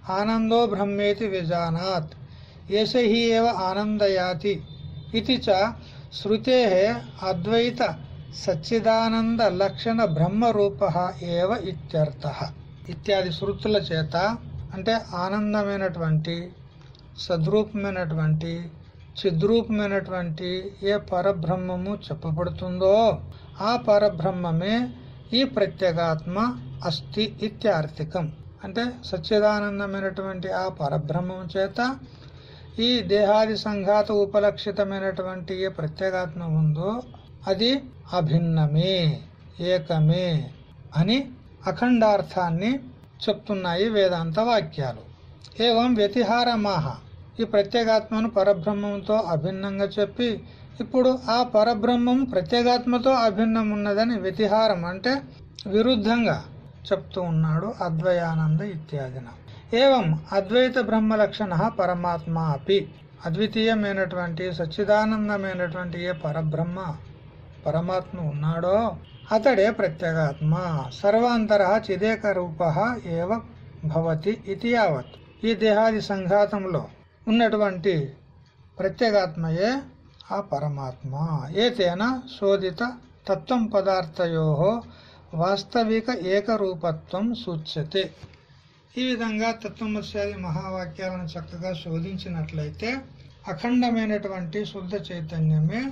ఆనందో బ్రహ్మేతి విజానాత్. ఏష హి ఏవ ఆనందయాతి. ఇది చ శృతే అద్వైత సచ్చిదానంద లక్షణ బ్రహ్మరూప ఏవ ఇత్యర్థ. ఇత్యాది శృతుల చేత అంటే ఆనందమైనటువంటి సద్రూపమైనటువంటి చిద్రూపమైనటువంటి ఏ పరబ్రహ్మము చెప్పబడుతుందో ఆ పరబ్రహ్మమే ఈ ప్రత్యేగాత్మ అస్థి ఇత్యార్థికం. అంటే సచ్చిదానందమైనటువంటి ఆ పరబ్రహ్మం చేత ఈ దేహాది సంఘాత ఉపలక్షితమైనటువంటి ఏ ప్రత్యేగాత్మ ఉందో అది అభిన్నమే ఏకమే అని అఖండార్థాన్ని చెప్తున్నాయి వేదాంత వాక్యాలు. ఏవం వ్యతిహారమాహ. ఈ ప్రత్యేగాత్మను పరబ్రహ్మంతో అభిన్నంగా చెప్పి ఇప్పుడు ఆ పరబ్రహ్మం ప్రత్యేగాత్మతో అభిన్నం ఉన్నదని వ్యతిహారం అంటే విరుద్ధంగా చెప్తూ ఉన్నాడు అద్వయానంద ఇత్యాదిన ఏవం అద్వైత బ్రహ్మ లక్షణ పరమాత్మ అపి. అద్వితీయమైనటువంటి సచ్చిదానందమైనటువంటి ఏ పరబ్రహ్మ పరమాత్మ ఉన్నాడో అతడే ప్రత్యేగాత్మ. సర్వాంతర చిదేక రూప ఏవ భవతి ఇది యావత్. ఈ దేహాది సంఘాతంలో ఉన్నటువంటి ప్రత్యేగాత్మయే ఆ పరమాత్మ. ఏతేన శోధిత తత్వం పదార్థయో వాస్తవిక ఏకరూపత్వం సూచ్యతే. ఈ విధంగా తత్వమత్స్యాది మహావాక్యాలను చక్కగా శోధించినట్లయితే అఖండమైనటువంటి శుద్ధ చైతన్యమే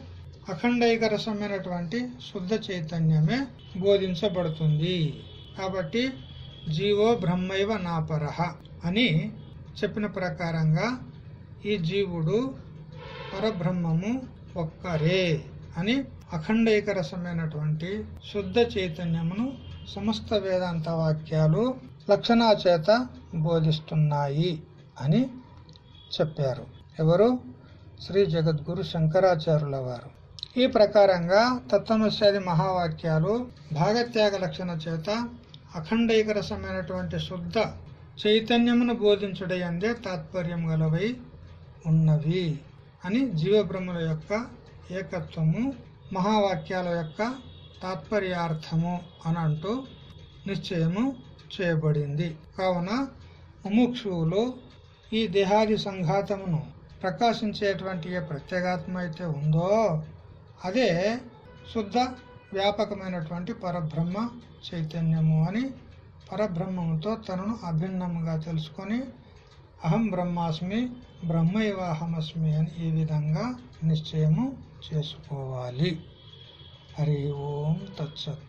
అఖండైకరసమైనటువంటి శుద్ధ చైతన్యమే బోధించబడుతుంది. కాబట్టి జీవో బ్రహ్మైవ నాపరహ అని చెప్పిన ప్రకారంగా ఈ జీవుడు పరబ్రహ్మము ఒక్కరే అని అఖండైకరసమైనటువంటి శుద్ధ చైతన్యమును సమస్త వేదాంత వాక్యాలు లక్షణా చేత బోధిస్తున్నాయి అని చెప్పారు. ఎవరు? శ్రీ జగద్గురు శంకరాచార్యుల వారు ఈ ప్రకారంగా తత్వమస్యాది మహావాక్యాలు భాగత్యాగ లక్షణ చేత అఖండీకరసమైనటువంటి శుద్ధ చైతన్యమును బోధించుటయందే తాత్పర్యం గలవై ఉన్నవి అని జీవబ్రహ్మల యొక్క ఏకత్వము మహావాక్యాల యొక్క తాత్పర్యార్థము అని అంటూ నిశ్చయము చేయబడింది. కావున ముముక్షువులో ఈ దేహాది సంఘాతమును ప్రకాశించేటువంటి ఏ ప్రత్యేగాత్మ అయితే ఉందో అదే శుద్ధ వ్యాపకమైనటువంటి పరబ్రహ్మ చైతన్యము అని పరబ్రహ్మముతో తనను అభిన్నముగా తెలుసుకొని అహం బ్రహ్మాస్మి బ్రహ్మైవాహమస్మి అని ఈ విధంగా నిశ్చయము చేసుకోవాలి. హరి ఓం తత్సత్.